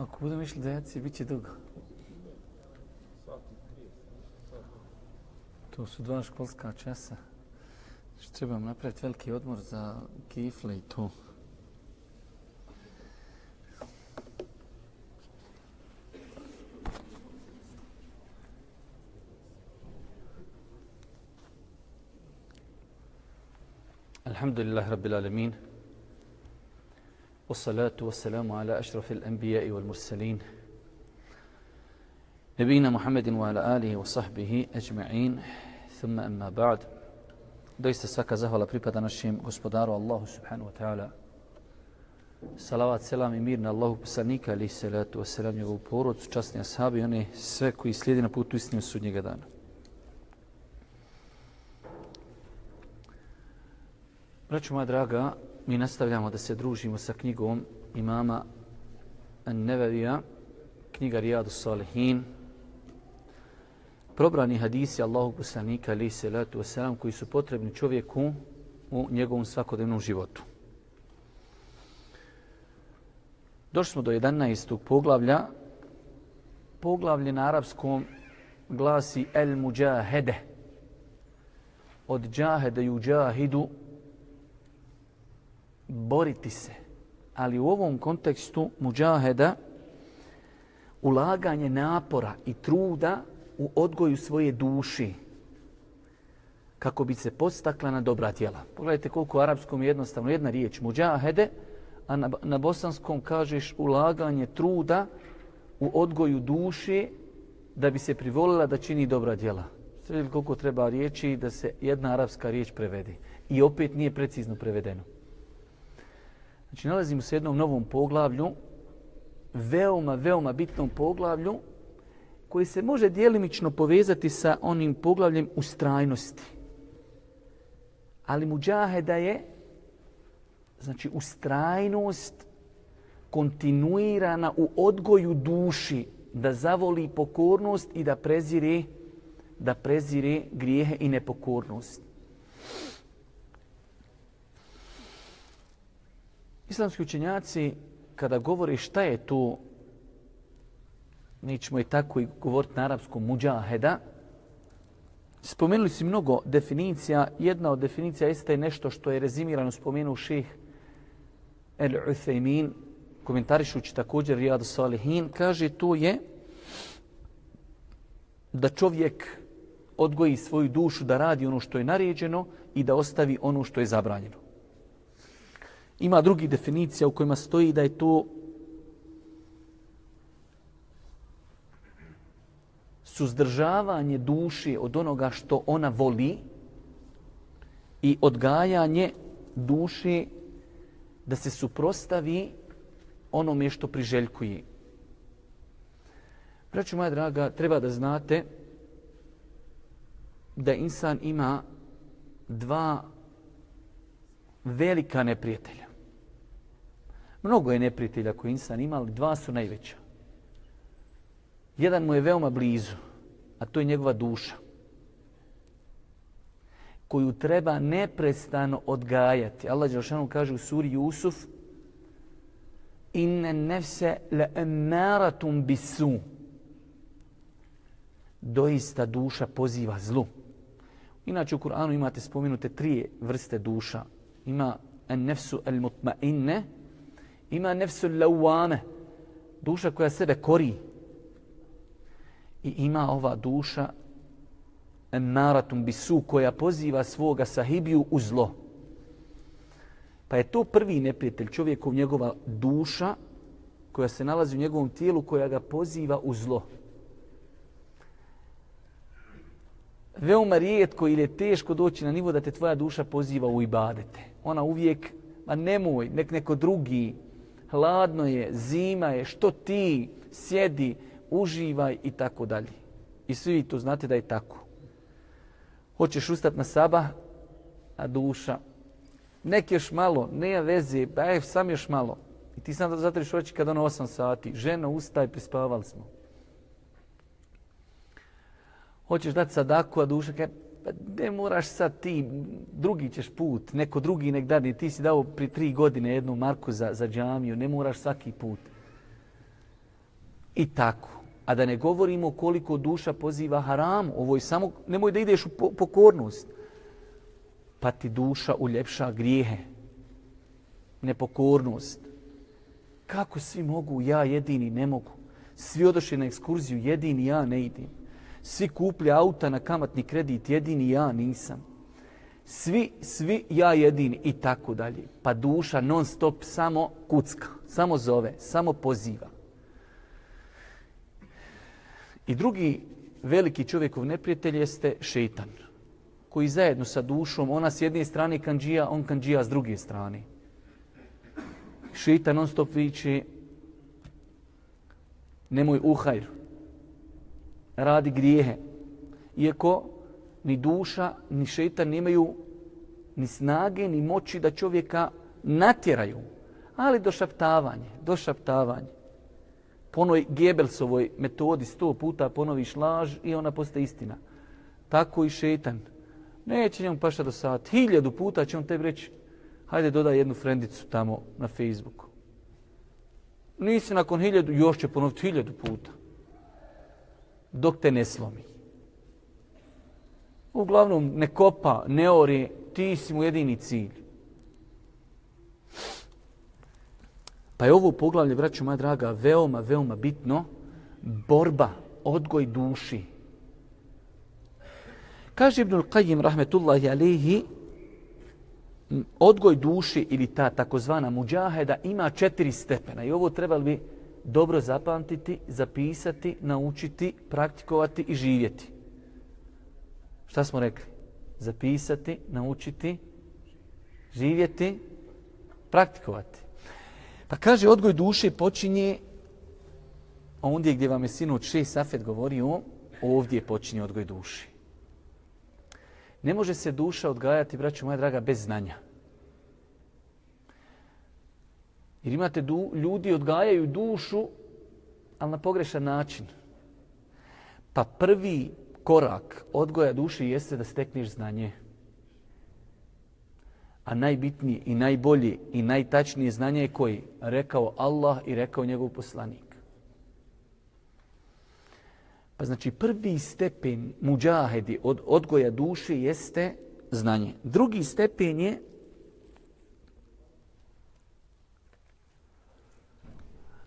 Ako budem išli da jaci, bit će dugo. To su dva školska časa. Znači, Što trebam napraviti veliki odmor za kifle i to. Alhamdulillah, Rabbil Alamin. والصلاة والسلام على أشرف الأنبياء والمرسلين نبينا محمد وعلى آله وصحبه أجمعين ثم أما بعد doista svaka zahvala pripada našem gospodaru Allahu subhanahu wa ta'ala. Salavat, selam i mir na Allahu poslanika, ali salatu wa selam njegovu porodcu, časni ashabi i one sve koji slijedi na putu istinu sudnjega dana. Braću moja draga, mi nastavljamo da se družimo sa knjigom imama Nevevija, knjiga Rijadu Salihin, probrani hadisi Allahog poslanika, ali se letu wasalam, koji su potrebni čovjeku u njegovom svakodnevnom životu. Došli smo do 11. poglavlja. Poglavlje na arapskom glasi El Mujahede. Od džahede ju džahidu boriti se. Ali u ovom kontekstu muđaheda ulaganje napora i truda u odgoju svoje duši kako bi se postakla na dobra djela. Pogledajte koliko u arapskom je jednostavno jedna riječ muđahede, a na, na bosanskom kažeš ulaganje truda u odgoju duše da bi se privolila da čini dobra djela. Sve koliko treba riječi da se jedna arapska riječ prevedi. I opet nije precizno prevedeno. Znači, nalazimo se u jednom novom poglavlju, veoma, veoma bitnom poglavlju, koji se može dijelimično povezati sa onim poglavljem ustrajnosti. Ali muđaheda je, znači, ustrajnost kontinuirana u odgoju duši da zavoli pokornost i da prezire, da prezire grijehe i nepokornost. Islamski učenjaci, kada govore šta je to, nećemo i tako i govoriti na arapskom, muđaheda, spomenuli si mnogo definicija. Jedna od definicija jeste nešto što je rezimirano spomenuo ših El Uthaymin, komentarišući također Rijad Salihin, kaže to je da čovjek odgoji svoju dušu da radi ono što je naređeno i da ostavi ono što je zabranjeno. Ima drugi definicija u kojima stoji da je to suzdržavanje duše od onoga što ona voli i odgajanje duše da se suprostavi onome što priželjkuje. Braću moja draga, treba da znate da insan ima dva velika neprijatelja. Mnogo je neprijatelja koji insan ima, ali dva su najveća. Jedan mu je veoma blizu, a to je njegova duša koju treba neprestano odgajati. Allah Đelšanu kaže u suri Jusuf Inne nefse le emaratum bisu. Doista duša poziva zlu. Inače u Kur'anu imate spomenute tri vrste duša. Ima en nefsu el mutma'inne, ima nefsu lawame, duša koja sebe kori. I ima ova duša naratum bisu koja poziva svoga sahibiju u zlo. Pa je to prvi neprijatelj čovjekov njegova duša koja se nalazi u njegovom tijelu koja ga poziva u zlo. Veoma rijetko ili je teško doći na nivo da te tvoja duša poziva u ibadete. Ona uvijek, ma nemoj, nek neko drugi, hladno je, zima je, što ti sjedi, uživaj i tako dalje. I svi to znate da je tako. Hoćeš ustati na saba, a duša, nek još malo, nema veze, pa je sam još malo. I ti sam da zatriš oči kad ono 8 sati, žena ustaj, prispavali smo. Hoćeš dati sadaku, a duša kaže, pa ne moraš sad ti, drugi ćeš put, neko drugi nek dani, ti si dao pri tri godine jednu marku za, za džamiju, ne moraš svaki put. I tako. A da ne govorimo koliko duša poziva haram, Ovo je samo, nemoj da ideš u pokornost. Pa ti duša uljepša grijehe. Nepokornost. Kako svi mogu, ja jedini ne mogu. Svi odošli na ekskurziju, jedini ja ne idem. Svi kuplja auta na kamatni kredit, jedini ja nisam. Svi, svi ja jedini i tako dalje. Pa duša non stop samo kucka, samo zove, samo poziva. I drugi veliki čovjekov neprijatelj jeste šeitan, koji zajedno sa dušom, ona s jedne strane kanđija, on kanđija s druge strane. Šeitan non stop viče, nemoj uhajru, radi grijehe. Iako ni duša, ni šeitan nemaju ni snage, ni moći da čovjeka natjeraju. Ali do šaptavanje, do šaptavanje. Po onoj Gebelsovoj metodi sto puta ponoviš laž i ona postaje istina. Tako i šetan. Neće njemu paša do sat. Hiljadu puta će on tebi reći hajde dodaj jednu frendicu tamo na Facebooku. Nisi nakon hiljadu, još će ponoviti hiljadu puta. Dok te ne slomi. Uglavnom, ne kopa, ne ori, ti si mu jedini cilj. Pa je ovo poglavlje, braću moja draga, veoma, veoma bitno. Borba, odgoj duši. Kaže Ibnul Qajim, rahmetullahi alihi, odgoj duši ili ta takozvana muđaheda ima četiri stepena. I ovo trebali bi dobro zapamtiti, zapisati, naučiti, praktikovati i živjeti. Šta smo rekli? Zapisati, naučiti, živjeti, praktikovati. Pa kaže, odgoj duše počinje ondje gdje vam je sinoć šest safet govorio, ovdje počinje odgoj duše. Ne može se duša odgajati, braću moja draga, bez znanja. Jer imate du, ljudi odgajaju dušu, ali na pogrešan način. Pa prvi korak odgoja duše jeste da stekneš znanje. A najbitnije i najbolje i najtačnije znanje je koji? Rekao Allah i rekao njegov poslanik. Pa znači prvi stepen muđahedi od odgoja duše jeste znanje. Drugi stepen je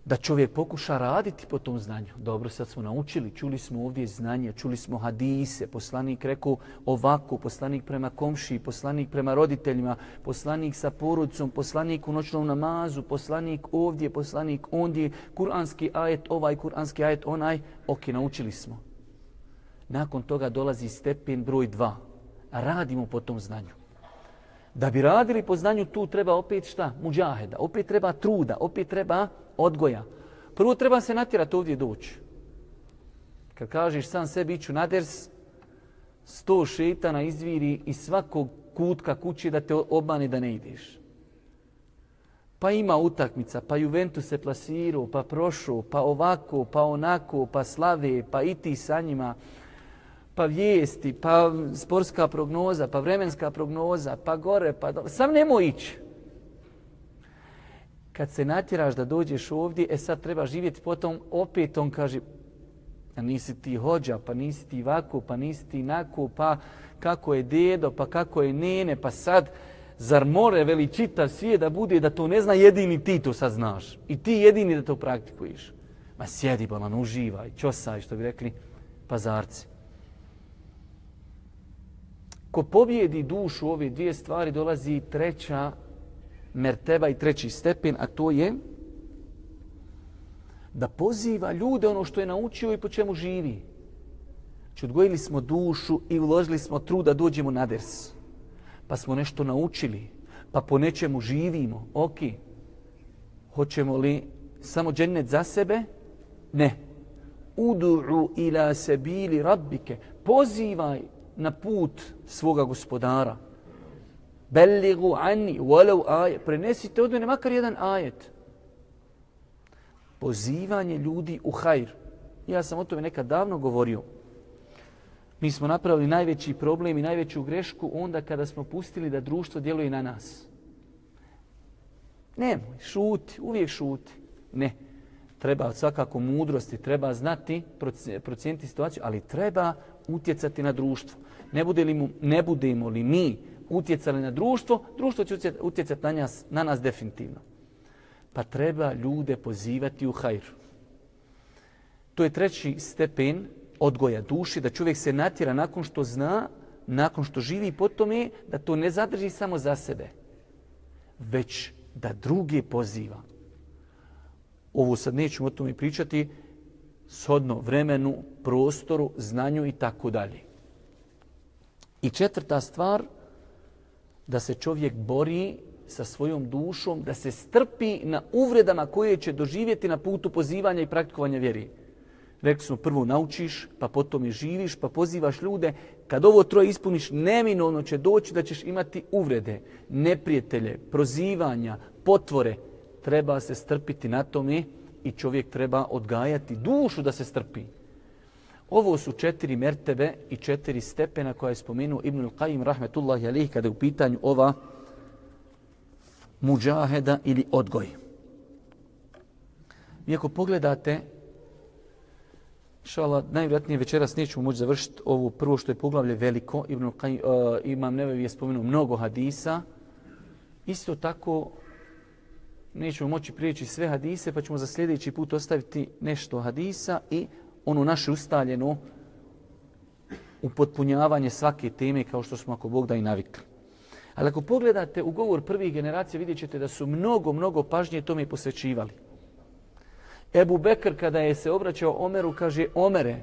da čovjek pokuša raditi po tom znanju. Dobro, sad smo naučili, čuli smo ovdje znanje, čuli smo hadise, poslanik rekao ovako, poslanik prema komši, poslanik prema roditeljima, poslanik sa porodicom, poslanik u noćnom namazu, poslanik ovdje, poslanik ondje, kuranski ajet, ovaj kuranski ajet, onaj, ok, naučili smo. Nakon toga dolazi stepen broj dva. Radimo po tom znanju. Da bi radili po znanju, tu treba opet šta? Muđaheda. Opet treba truda, opet treba odgoja. Prvo treba se natjerati ovdje doći. Kad kažeš sam sebi iću na ders, sto šetana izviri iz svakog kutka kuće da te obmane da ne ideš. Pa ima utakmica, pa Juventus se plasirao, pa prošao, pa ovako, pa onako, pa slave, pa i ti sa njima, pa vijesti, pa sportska prognoza, pa vremenska prognoza, pa gore, pa dole. Sam nemoj ići kad se natjeraš da dođeš ovdje, e sad treba živjeti potom, opet on kaže, a nisi ti hođa, pa nisi ti vako, pa nisi ti nako, pa kako je dedo, pa kako je nene, pa sad, zar more veli čitav svijet da bude da to ne zna jedini ti to sad znaš. I ti jedini da to praktikuješ. Ma sjedi, bolan, uživaj, čosaj, što bi rekli pazarci. Ko pobjedi dušu ove dvije stvari, dolazi treća merteba i treći stepen, a to je da poziva ljude ono što je naučio i po čemu živi. Znači, odgojili smo dušu i uložili smo trud da dođemo na ders. Pa smo nešto naučili, pa po nečemu živimo. Ok, hoćemo li samo džennet za sebe? Ne. Udu'u ila sebili rabbike. Pozivaj na put svoga gospodara. Belligu anni, walau ajet. Prenesite od mene makar jedan ajet. Pozivanje ljudi u hajr. Ja sam o tome nekad davno govorio. Mi smo napravili najveći problem i najveću grešku onda kada smo pustili da društvo djeluje na nas. Ne, šuti, uvijek šuti. Ne. treba svakako mudrosti, treba znati, procijeniti situaciju, ali treba utjecati na društvo. Ne, bude li mu, ne budemo li mi utjecali na društvo, društvo će utjecati na nas, na nas definitivno. Pa treba ljude pozivati u hajr. To je treći stepen odgoja duši, da čovjek se natjera nakon što zna, nakon što živi po tome, da to ne zadrži samo za sebe, već da druge poziva. Ovo sad nećemo o tome pričati, shodno vremenu, prostoru, znanju i tako dalje. I četvrta stvar, da se čovjek bori sa svojom dušom, da se strpi na uvredama koje će doživjeti na putu pozivanja i praktikovanja vjeri. Rekli smo, prvo naučiš, pa potom je živiš, pa pozivaš ljude. Kad ovo troje ispuniš, neminovno će doći da ćeš imati uvrede, neprijatelje, prozivanja, potvore. Treba se strpiti na tome i čovjek treba odgajati dušu da se strpi. Ovo su četiri mertebe i četiri stepena koje je spomenuo Ibn Qayyim rahmetullahi alihi kada je u pitanju ova muđaheda ili odgoj. Vi ako pogledate Šala, najvjerojatnije večeras nećemo moći završiti ovo prvo što je poglavlje veliko. Ibn Qaj, uh, imam Nevevi je spomenuo mnogo hadisa. Isto tako nećemo moći prijeći sve hadise, pa ćemo za sljedeći put ostaviti nešto hadisa i ono naše ustaljeno upotpunjavanje svake teme kao što smo ako Bog da i navikli. Ali ako pogledate u govor prvih generacija vidjet ćete da su mnogo, mnogo pažnje tome posvećivali. Ebu Bekr kada je se obraćao Omeru kaže Omere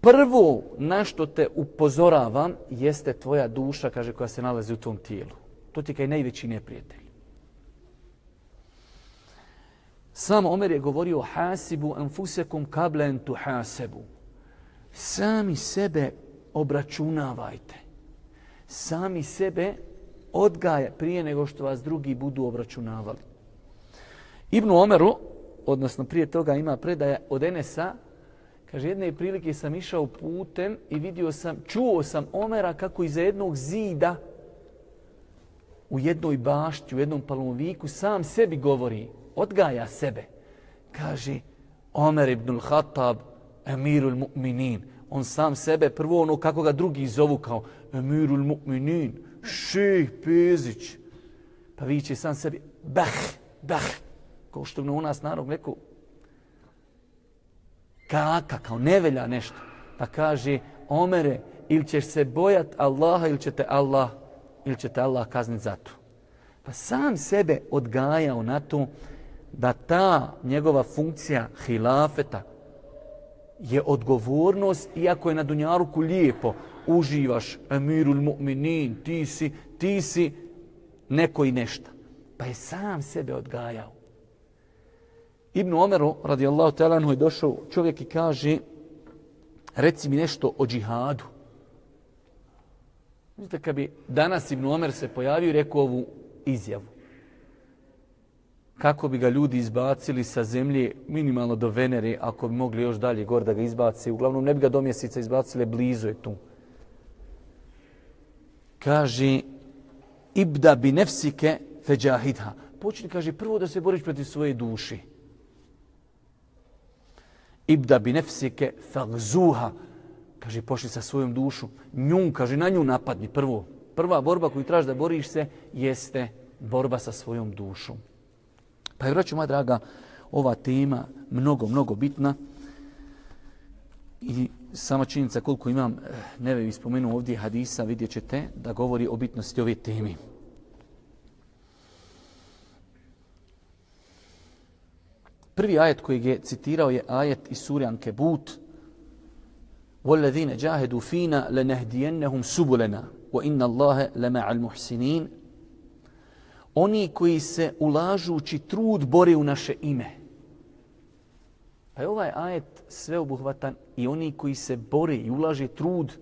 prvo na što te upozoravam jeste tvoja duša kaže koja se nalazi u tvom tijelu. To ti kaj najveći neprijatelj. Sam Omer je govorio hasibu anfusekum kablen tu hasebu. Sami sebe obračunavajte. Sami sebe odgaje prije nego što vas drugi budu obračunavali. Ibn Omeru, odnosno prije toga ima predaja od Enesa, kaže jedne prilike sam išao putem i vidio sam, čuo sam Omera kako iza jednog zida u jednoj bašti, u jednom palmoviku, sam sebi govori, odgaja sebe. Kaže, Omer ibn al-Khattab, emirul mu'minin. On sam sebe, prvo ono kako ga drugi zovu kao emirul mu'minin, šejh Pezić. Pa viće sam sebi, bah, bah, kao što u nas narod rekao, kaka, kao nevelja nešto. Pa kaže, Omere, ili ćeš se bojat Allaha ili će te Allah, ili će te Allah kazniti za to. Pa sam sebe odgajao na to da ta njegova funkcija hilafeta je odgovornost, iako je na Dunjaruku lijepo, uživaš emirul mu'minin, ti si, ti si neko i nešto. Pa je sam sebe odgajao. Ibn Omeru, radijallahu ta'ala, je došao čovjek i kaže, reci mi nešto o džihadu. Mislite, kad bi danas Ibn Omer se pojavio i rekao ovu izjavu. Kako bi ga ljudi izbacili sa zemlje minimalno do Venere, ako bi mogli još dalje gore da ga izbace. Uglavnom, ne bi ga do mjeseca izbacili, blizu je tu. Kaže, ibda bi nefsike feđahidha. Počni, kaže, prvo da se boriš protiv svoje duši ibda bi nefsike fagzuha. Kaže, pošli sa svojom dušu. Nju, kaže, na nju napadni prvo. Prva borba koju traži da boriš se jeste borba sa svojom dušom. Pa je, vraću, moja draga, ova tema mnogo, mnogo bitna. I sama činjenica koliko imam, eh, ne bih spomenuo ovdje hadisa, vidjet ćete da govori o bitnosti ove teme. Prvi ajet koji je citirao je ajet iz sure Ankebut. وَالَّذِينَ جَاهَدُوا فِينَا لَنَهْدِيَنَّهُمْ سُبُلَنَا وَإِنَّ اللَّهَ لَمَعَ الْمُحْسِنِينَ Oni koji se ulažući trud bore u naše ime. Pa je ovaj ajet sveobuhvatan i oni koji se bore i ulaže trud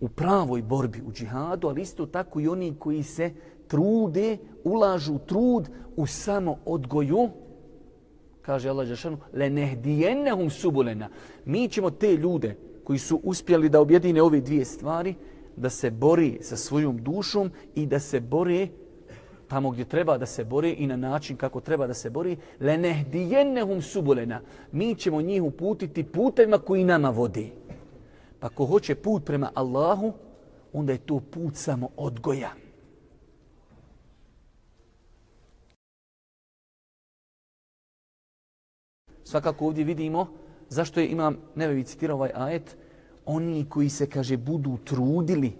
u pravoj borbi, u džihadu, ali isto tako i oni koji se trude, ulažu trud u samo odgoju, kaže Allah Đašanu, le nehdijennehum subulena. Mi ćemo te ljude koji su uspjeli da objedine ove dvije stvari, da se bori sa svojom dušom i da se bori tamo gdje treba da se bori i na način kako treba da se bori, lenehdijennehum subulena. Mi ćemo njih uputiti putevima koji nama vodi. Pa ko hoće put prema Allahu, onda je to put samo odgoja. Svakako ovdje vidimo zašto je imam Nevevi citirao ovaj ajet. Oni koji se, kaže, budu trudili.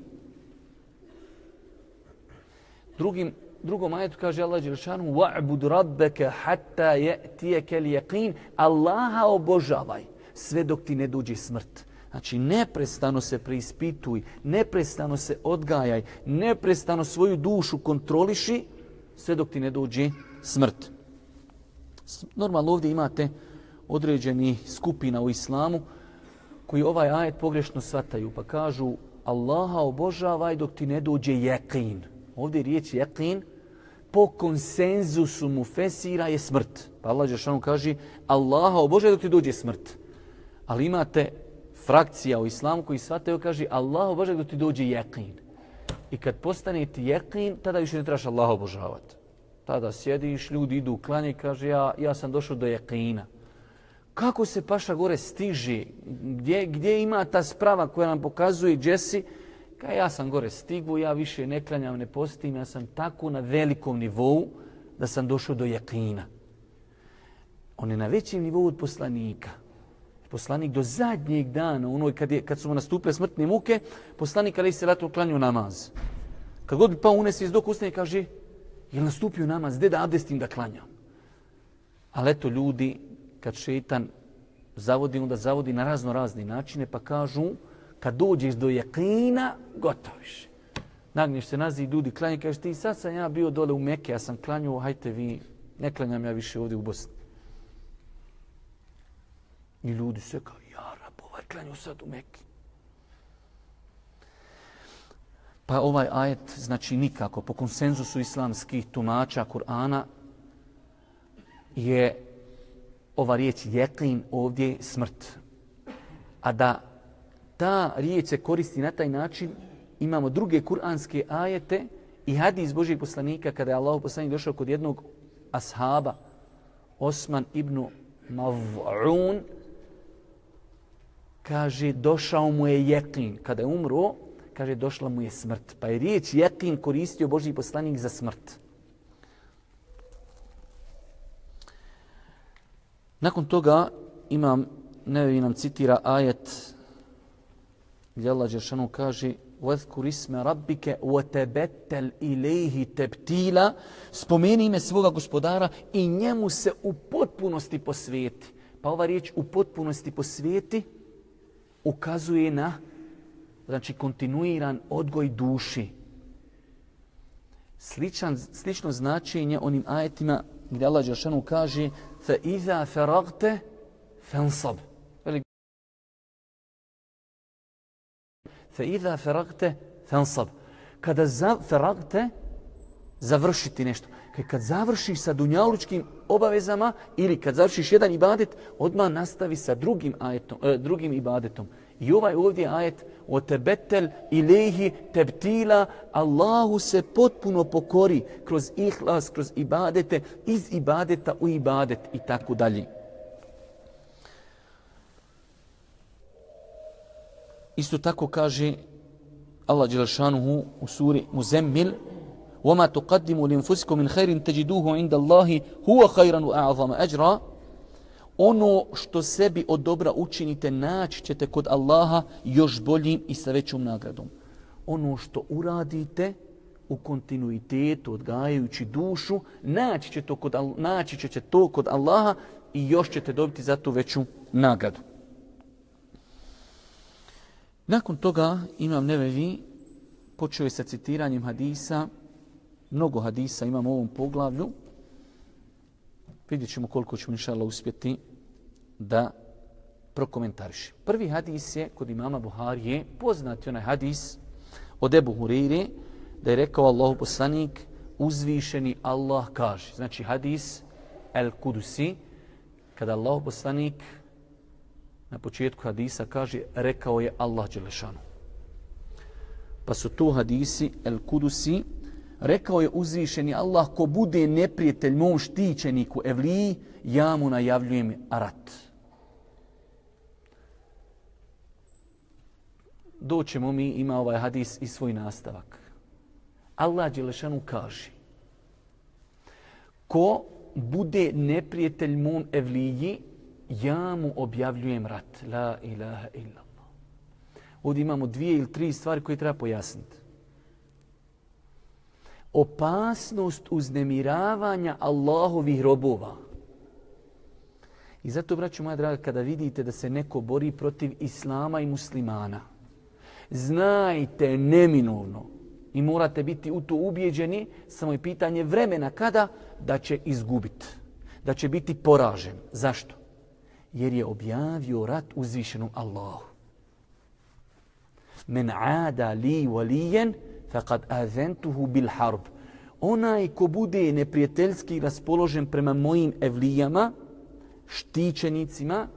Drugim, drugom ajetu kaže Allah Đelšanu وَعْبُدْ رَبَّكَ حَتَّى يَأْتِيَكَ الْيَقِينَ Allaha obožavaj sve dok ti ne dođe smrt. Znači, neprestano se preispituj, neprestano se odgajaj, neprestano svoju dušu kontroliši sve dok ti ne dođe smrt. Normalno ovdje imate određeni skupina u islamu koji ovaj ajet pogrešno svataju pa kažu Allaha obožavaj dok ti ne dođe jeqin. Ovdje je riječ jeqin po konsenzusu mu fesira je smrt. Pa Allah Žešanu kaže Allaha obožavaj dok ti dođe smrt. Ali imate frakcija u islamu koji svataju kaže Allaha obožavaj dok ti dođe jeqin. I kad postane ti jeqin, tada više ne trebaš Allaha obožavati. Tada sjediš, ljudi idu u klanje i kaže ja, ja sam došao do jeqina kako se paša gore stiži? gdje, gdje ima ta sprava koja nam pokazuje Jesse, ka ja sam gore stigu, ja više ne klanjam, ne postim, ja sam tako na velikom nivou da sam došao do jakina. On je na većem nivou od poslanika. Poslanik do zadnjeg dana, onoj kad, je, kad su mu nastupile smrtne muke, poslanik ali se ratu klanju namaz. Kad god bi pa unesi iz dok ustane kaže, je nastupio namaz, gdje da abdestim da klanjam? Ali eto ljudi, kad šeitan zavodi, onda zavodi na razno razni načine, pa kažu, kad dođeš do jakina, gotoviš. Nagneš se nazi ljudi klanje, kažeš ti sad sam ja bio dole u Meke, ja sam klanjuo, hajte vi, ne klanjam ja više ovdje u Bosni. I ljudi se kao, ja rab, ovaj klanju sad u Mekke. Pa ovaj ajet, znači nikako, po konsenzusu islamskih tumača Kur'ana, je ova riječ jeklin ovdje smrt. A da ta riječ se koristi na taj način, imamo druge kuranske ajete i hadis Božijeg poslanika kada je Allah poslanik došao kod jednog ashaba, Osman ibn Mav'un, kaže došao mu je jeklin. Kada je umro, kaže došla mu je smrt. Pa je riječ jeklin koristio Božji poslanik za smrt. Nakon toga imam, nevi nam citira ajet gdje Allah Đeršanu kaže وَذْكُرِ اسْمَ رَبِّكَ وَتَبَتَّلْ إِلَيْهِ تَبْتِيلًا Spomeni ime svoga gospodara i njemu se u potpunosti posvijeti. Pa ova riječ u potpunosti posvijeti ukazuje na znači kontinuiran odgoj duši. Sličan, slično značenje onim ajetima gdje Allah Đeršanu kaže فإذا فرغت فانصب فإذا فرغت فانصب kada za, feragte, završiti nešto. Kad završiš sa dunjalučkim obavezama ili kad završiš jedan ibadet, odmah nastavi sa drugim, ajetom, eh, drugim ibadetom. I ovaj ovdje ajet وتبتل إليه تبتيلا الله سبتبن وبكوري كروز إخلاص كروز إبادة إز إبادة أو إبادة إتاكو دالي. Isto تاكو كاجي الله جل شانه وسوري مزمل. وما تقدموا لأنفسكم من خير تجدوه عند الله هو خيرا وأعظم أجرا. Ono što sebi od dobra učinite, naći ćete kod Allaha još boljim i sa većom nagradom. Ono što uradite u kontinuitetu, odgajajući dušu, naći, će to kod, naći ćete to kod Allaha i još ćete dobiti za tu veću nagradu. Nakon toga imam nevevi, počeo je sa citiranjem hadisa, mnogo hadisa imam u ovom poglavlju, vidjet ćemo koliko ćemo inša Allah uspjeti da prokomentariši. Prvi hadis je kod imama Buharije, poznati onaj hadis od Ebu Hureyre, da je rekao Allahu poslanik, uzvišeni Allah kaže. Znači hadis El Kudusi, kada Allahu poslanik na početku hadisa kaže, rekao je Allah Đelešanu. Pa su tu hadisi El Kudusi, rekao je uzvišeni Allah, ko bude neprijatelj mom štićeniku Evliji, ja mu najavljujem rat. Doćemo mi, ima ovaj hadis i svoj nastavak. Allah Đelešanu kaže, ko bude neprijatelj mom Evliji, ja mu objavljujem rat. La ilaha illallah. Ovdje imamo dvije ili tri stvari koje treba pojasniti. Opasnost uznemiravanja Allahovih robova. I zato, braću moja draga, kada vidite da se neko bori protiv Islama i muslimana, znajte neminovno i morate biti u to ubjeđeni, samo je pitanje vremena kada da će izgubiti, da će biti poražen. Zašto? Jer je objavio rat uzvišenom Allahu men ada li walijen faqad azentuhu bil harb. Onaj ko bude neprijateljski raspoložen prema mojim evlijama, štićenicima,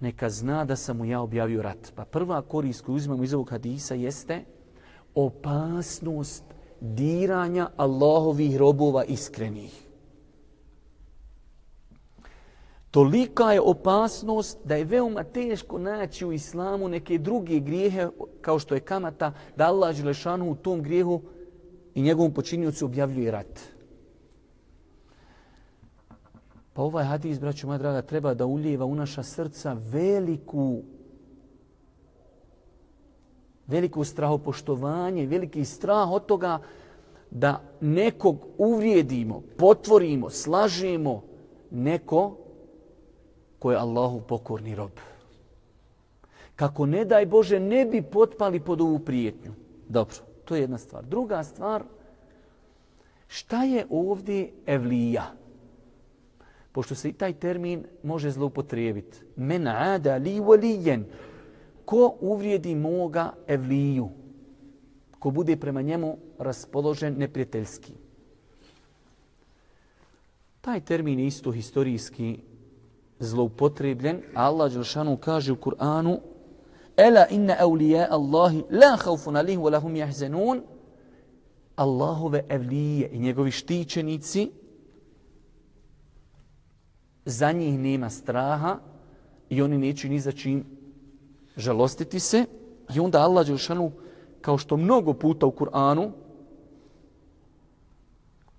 neka zna da sam mu ja objavio rat. Pa prva korist koju uzimamo iz ovog hadisa jeste opasnost diranja Allahovih robova iskrenih. Tolika je opasnost da je veoma teško naći u islamu neke druge grijehe kao što je kamata da Allah Đelešanu u tom grijehu i njegovom počinjucu objavljuje rat. Pa ovaj hadis, braćo moja draga, treba da uljeva u naša srca veliku veliko strahopoštovanje, veliki strah od toga da nekog uvrijedimo, potvorimo, slažemo, neko ko je Allahu pokorni rob. Kako ne daj Bože ne bi potpali pod ovu prijetnju. Dobro, to je jedna stvar. Druga stvar, šta je ovdje evlija? Pošto se i taj termin može zloupotrijebiti. Men ada li valijen. Ko uvrijedi moga evliju? Ko bude prema njemu raspoložen neprijateljski? Taj termin je isto historijski zloupotrebljen. Allah Đelšanu kaže u Kur'anu Ela inna evlija Allahi la haufun alihim wa lahum jahzenun. Allahove evlije i njegovi štićenici za njih nema straha i oni neće ni za čim žalostiti se. I onda Allah Đelšanu, kao što mnogo puta u Kur'anu,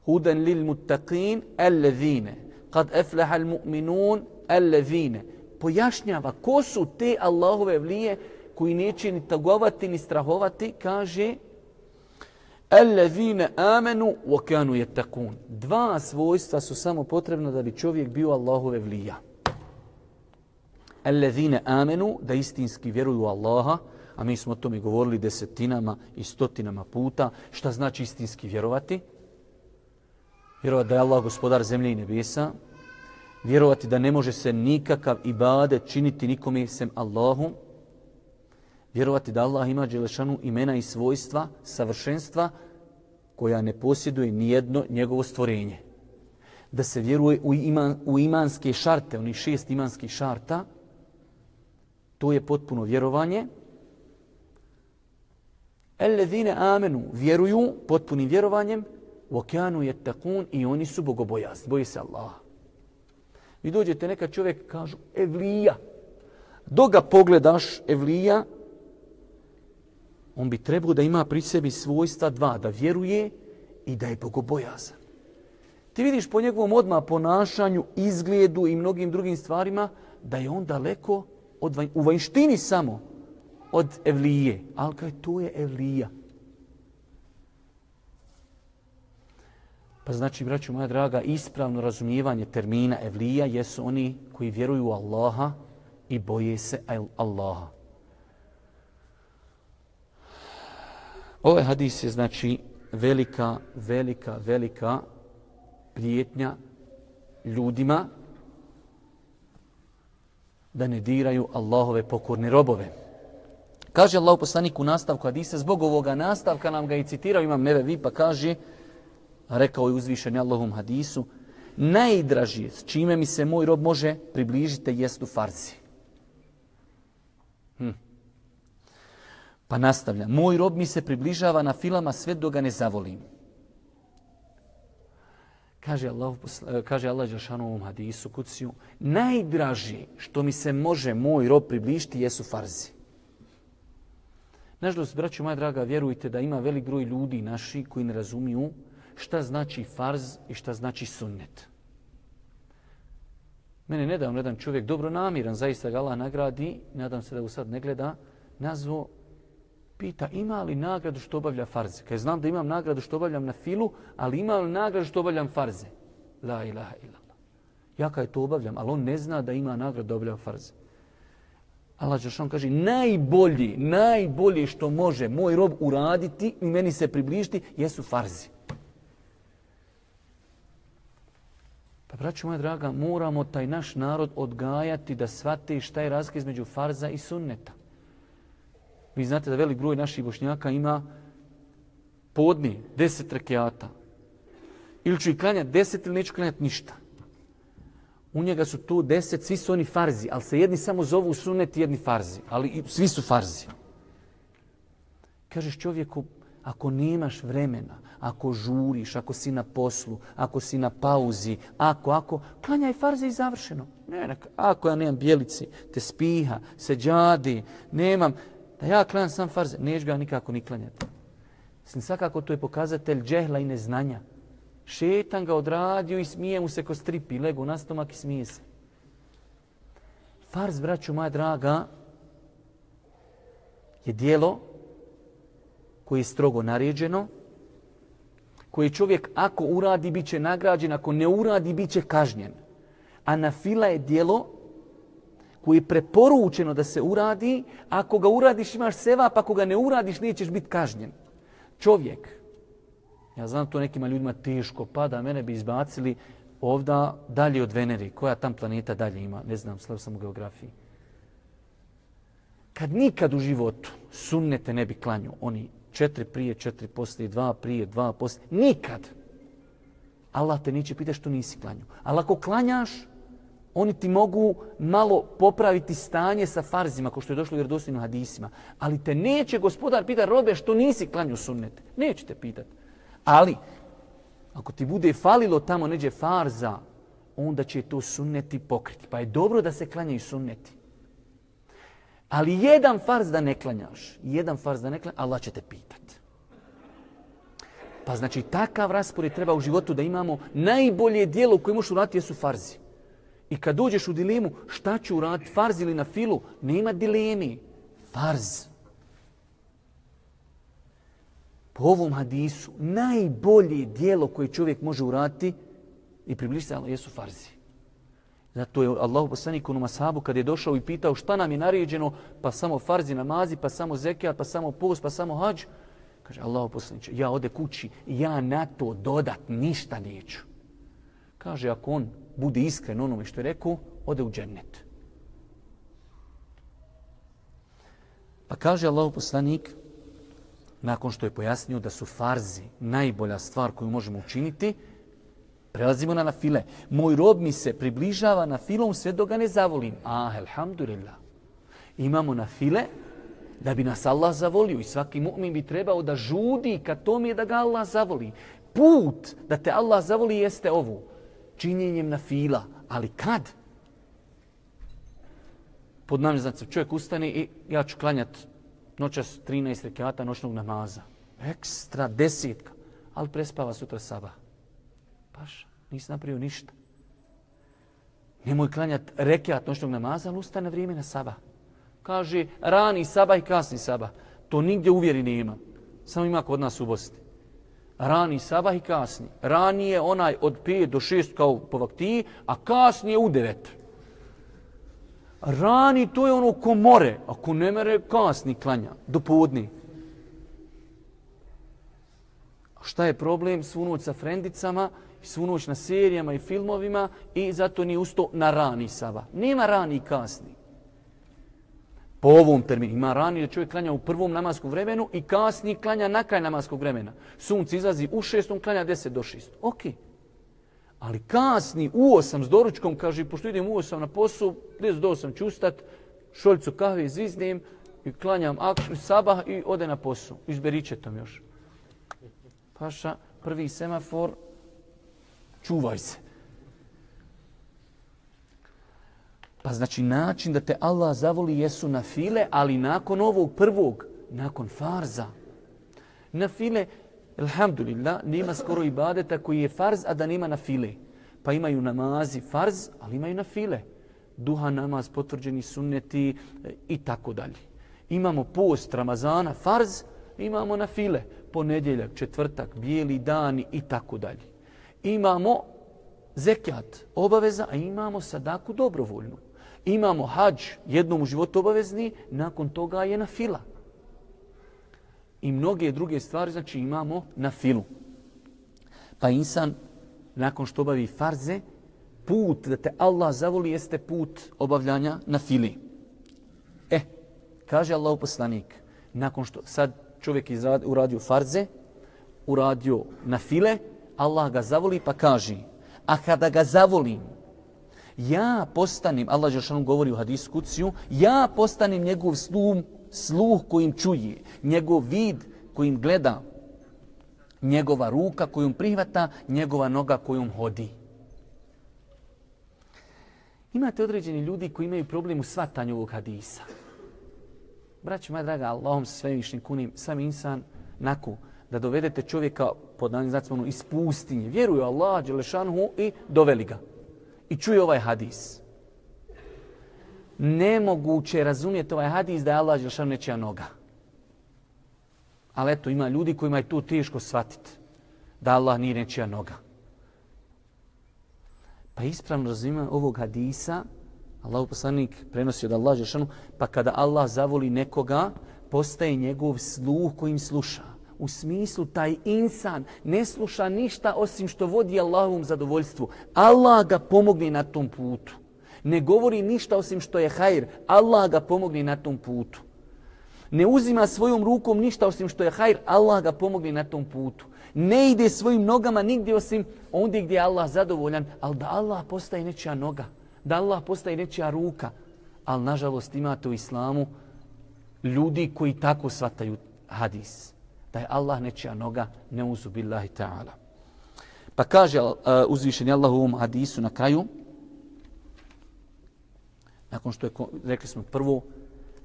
Hudan lil muttaqin alladhina kad aflaha al mu'minun allazine pojašnjava ko su te Allahove vlije koji neće ni tagovati ni strahovati, kaže allazine amanu wa kanu yattaqun. Dva svojstva su samo potrebna da bi čovjek bio Allahove vlija. Allazine amanu da istinski vjeruju Allaha, a mi smo o tome govorili desetinama i stotinama puta, šta znači istinski vjerovati? Vjerovati da je Allah gospodar zemlje i nebesa, vjerovati da ne može se nikakav ibadet činiti nikome sem Allahu, vjerovati da Allah ima Đelešanu imena i svojstva, savršenstva, koja ne posjeduje nijedno njegovo stvorenje. Da se vjeruje u, iman, u imanske šarte, oni šest imanskih šarta, to je potpuno vjerovanje. Ellezine amenu vjeruju potpunim vjerovanjem, wa kanu yattaqun i oni su bogobojazni, boji se Allaha. Vi dođete neka čovjek kažu Evlija. Dok ga pogledaš Evlija, on bi trebao da ima pri sebi svojstva dva, da vjeruje i da je bogobojazan. Ti vidiš po njegovom odma ponašanju, izgledu i mnogim drugim stvarima da je on daleko od vanj, u vanjštini samo od Evlije. Ali kaj to je Evlija. Pa znači, braću moja draga, ispravno razumijevanje termina evlija jesu oni koji vjeruju u Allaha i boje se Allaha. Ovaj hadis je znači velika, velika, velika prijetnja ljudima da ne diraju Allahove pokorne robove. Kaže Allah poslanik u nastavku hadisa, zbog ovoga nastavka nam ga i citirao, imam neve vi, pa kaže rekao je uzvišeni Allahom hadisu, najdraži s čime mi se moj rob može približiti jestu farzi. Hm. Pa nastavlja. Moj rob mi se približava na filama sve dok ga ne zavolim. Kaže Allah, kaže Allah Đelšanu u ovom hadisu, kuciju, najdraži što mi se može moj rob približiti jesu farzi. Nažalost, braću moja draga, vjerujte da ima velik broj ljudi naši koji ne razumiju šta znači farz i šta znači sunnet. Mene nedavno jedan čovjek dobro namiran, zaista ga Allah nagradi, nadam se da u sad ne gleda, nazvo pita ima li nagradu što obavlja farze. Kaj znam da imam nagradu što obavljam na filu, ali ima li nagradu što obavljam farze? La ilaha illallah. Ja kaj to obavljam, ali on ne zna da ima nagradu da obavljam farze. Allah Đeršan kaže, najbolji, najbolje što može moj rob uraditi i meni se približiti, jesu farzi. Pa, braću moja draga, moramo taj naš narod odgajati da shvate šta je razlika između farza i sunneta. Vi znate da velik broj naših bošnjaka ima podni, deset rekiata. Ili ću i klanjati deset ili neću klanjati ništa. U njega su tu deset, svi su oni farzi, ali se jedni samo zovu sunet jedni farzi, ali svi su farzi. Kažeš čovjeku, ako nemaš vremena, ako žuriš, ako si na poslu, ako si na pauzi, ako, ako, klanjaj farze i završeno. Ne, ne, ako ja nemam bijelici, te spiha, seđadi, nemam, da ja klanjam sam farze, neš ga nikako ni klanjati. Mislim, svakako to je pokazatelj džehla i neznanja. Šetan ga odradio i smije mu se ko stripi, lego na stomak i smije se. Farz, braću moja draga, je dijelo koji je strogo naređeno, koji čovjek ako uradi bit će nagrađen, ako ne uradi bit će kažnjen. A na fila je dijelo koje je preporučeno da se uradi, ako ga uradiš imaš seva, pa ako ga ne uradiš nećeš biti kažnjen. Čovjek, Ja znam to nekima ljudima teško pada, mene bi izbacili ovda dalje od Venere. Koja tam planeta dalje ima? Ne znam, slav sam u geografiji. Kad nikad u životu sunnete ne bi klanju, oni četiri prije, četiri poslije, dva prije, dva poslije, nikad. Allah te neće pitati što nisi klanju. Ali ako klanjaš, oni ti mogu malo popraviti stanje sa farzima, ko što je došlo u vjerodostojnim hadisima. Ali te neće gospodar pitati, robe, što nisi klanju sunnet. Neće te pitati. Ali, ako ti bude falilo tamo neđe farza, onda će to sunneti pokriti. Pa je dobro da se klanjaju sunneti. Ali jedan farz da ne klanjaš, jedan farz da ne klanjaš, Allah će te pitat. Pa znači takav raspored treba u životu da imamo najbolje dijelo koje možeš uraditi jesu farzi. I kad uđeš u dilemu šta ću uraditi, farz ili na filu, nema dilemi. Farz po ovom hadisu najbolje dijelo koje čovjek može uraditi i približiti se Allah jesu farzi. Zato je Allah poslanik u Numasabu kad je došao i pitao šta nam je naređeno, pa samo farzi namazi, pa samo zekijat, pa samo post, pa samo hađ. Kaže Allah poslanik, ja ode kući, ja na to dodat ništa neću. Kaže, ako on bude iskren onome što je rekao, ode u džennet. Pa kaže Allah poslanik, nakon što je pojasnio da su farzi najbolja stvar koju možemo učiniti, prelazimo na nafile. Moj rob mi se približava na filom sve dok ga ne zavolim. Ah, alhamdulillah. Imamo na file da bi nas Allah zavolio i svaki mu'min bi trebao da žudi kad to mi je da ga Allah zavoli. Put da te Allah zavoli jeste ovo. Činjenjem na fila. Ali kad? Pod nam znači čovjek ustane i ja ću klanjati noćas 13 rekiata noćnog namaza. Ekstra desetka. Ali prespava sutra sabah. Paš, nisi napravio ništa. Nemoj klanjat rekiat noćnog namaza, ali ustane vrijeme na sabah. Kaže, rani sabah i kasni sabah. To nigdje uvjeri nema. Samo ima kod nas u Bosni. Rani sabah i kasni. Rani je onaj od 5 do 6 kao po vaktiji, a kasni je u 9. Rani, to je ono ko more. Ako ne mere, kasni klanja. Do podni. A šta je problem? Svu noć sa frendicama, svu noć na serijama i filmovima i zato nije usto na rani saba. Nema rani i kasni. Po ovom terminu. Ima rani da čovjek klanja u prvom namaskom vremenu i kasni klanja na kraj namaskog vremena. Sunce izlazi u šestom, klanja deset do šest. Okej. Okay. Ali kasni u osam s doručkom, kaže, pošto idem u osam na posu, 10 do osam ću ustat, šoljicu kahve izviznem, i klanjam akšu, sabah i ode na posu. Izberi će tom još. Paša, prvi semafor, čuvaj se. Pa znači način da te Allah zavoli jesu na file, ali nakon ovog prvog, nakon farza. Na file, alhamdulillah, nema skoro ibadeta koji je farz, a da nema na file. Pa imaju namazi farz, ali imaju na file. Duha namaz, potvrđeni sunneti e, i tako dalje. Imamo post Ramazana, farz, imamo na file. Ponedjeljak, četvrtak, bijeli dani i tako dalje. Imamo zekat, obaveza, a imamo sadaku dobrovoljnu. Imamo hađ, jednom u životu obavezni, nakon toga je na fila. I mnoge druge stvari, znači imamo na filu. Pa insan, nakon što obavi farze, put da te Allah zavoli jeste put obavljanja na fili. E, kaže Allah poslanik, nakon što sad čovjek je uradio farze, uradio na file, Allah ga zavoli pa kaže, a kada ga zavolim, ja postanim, Allah Žešanu govori u hadisu kuciju, ja postanim njegov sluh, sluh kojim čuje, njegov vid kojim gleda, njegova ruka kojom prihvata, njegova noga kojom hodi. Imate određeni ljudi koji imaju problem u svatanju ovog hadisa. Braći moja draga, Allahom se svevišnjim kunim, sam insan, naku, da dovedete čovjeka pod nanim znacima iz pustinje, vjeruje Allah, Đelešanhu i doveli ga i čuje ovaj hadis. Nemoguće je razumijeti ovaj hadis da je Allah Želšan nečija noga. Ali eto, ima ljudi kojima je to teško shvatiti. Da Allah nije nečija noga. Pa ispravno razumije ovog hadisa, Allah poslanik prenosi od Allah Želšanu, pa kada Allah zavoli nekoga, postaje njegov sluh kojim sluša. U smislu taj insan ne sluša ništa osim što vodi Allahovom zadovoljstvu. Allah ga pomogne na tom putu. Ne govori ništa osim što je hajr. Allah ga pomogne na tom putu. Ne uzima svojom rukom ništa osim što je hajr. Allah ga pomogne na tom putu. Ne ide svojim nogama nigdje osim ondje gdje je Allah zadovoljan. Ali da Allah postaje nečija noga. Da Allah postaje nečija ruka. Ali nažalost imate u islamu ljudi koji tako svataju hadis da je Allah nečija noga, ne uzu billahi ta'ala. Pa kaže uh, uzvišeni Allah u ovom hadisu na kraju, nakon što je, rekli smo prvo,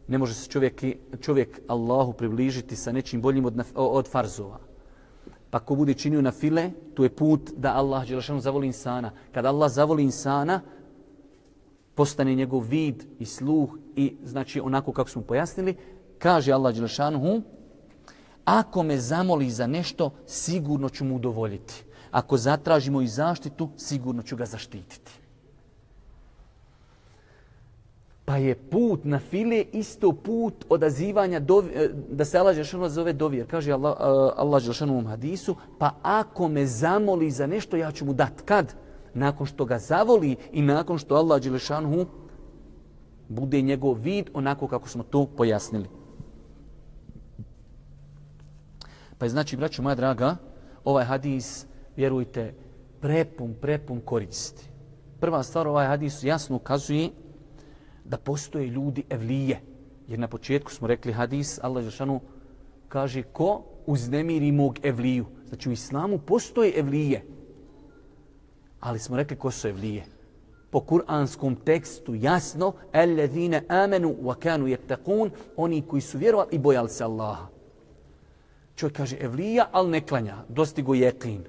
ne može se čovjek, čovjek Allahu približiti sa nečim boljim od, od farzova. Pa ko bude činio na file, to je put da Allah Đelešanu zavoli insana. Kad Allah zavoli insana, postane njegov vid i sluh i znači onako kako smo pojasnili, kaže Allah Đelešanu, Ako me zamoli za nešto, sigurno ću mu udovoljiti. Ako zatražimo i zaštitu, sigurno ću ga zaštititi. Pa je put na file isto put odazivanja dovi, e, da se Allah Žešanu zove dovjer. Kaže Allah, e, Allah Žešanu u ovom hadisu, pa ako me zamoli za nešto, ja ću mu dat. Kad? Nakon što ga zavoli i nakon što Allah Žešanu bude njegov vid onako kako smo to pojasnili. Pa je znači, braću moja draga, ovaj hadis, vjerujte, prepun, prepun koristi. Prva stvar, ovaj hadis jasno ukazuje da postoje ljudi evlije. Jer na početku smo rekli hadis, Allah Žešanu kaže ko uznemiri mog evliju. Znači u islamu postoje evlije. Ali smo rekli ko su evlije. Po kuranskom tekstu jasno, الَّذِينَ آمَنُوا وَكَانُوا يَتَّقُونَ Oni koji su vjerovali i bojali se Allaha. Čovjek kaže evlija, ali ne klanja. Dostigo jeklin.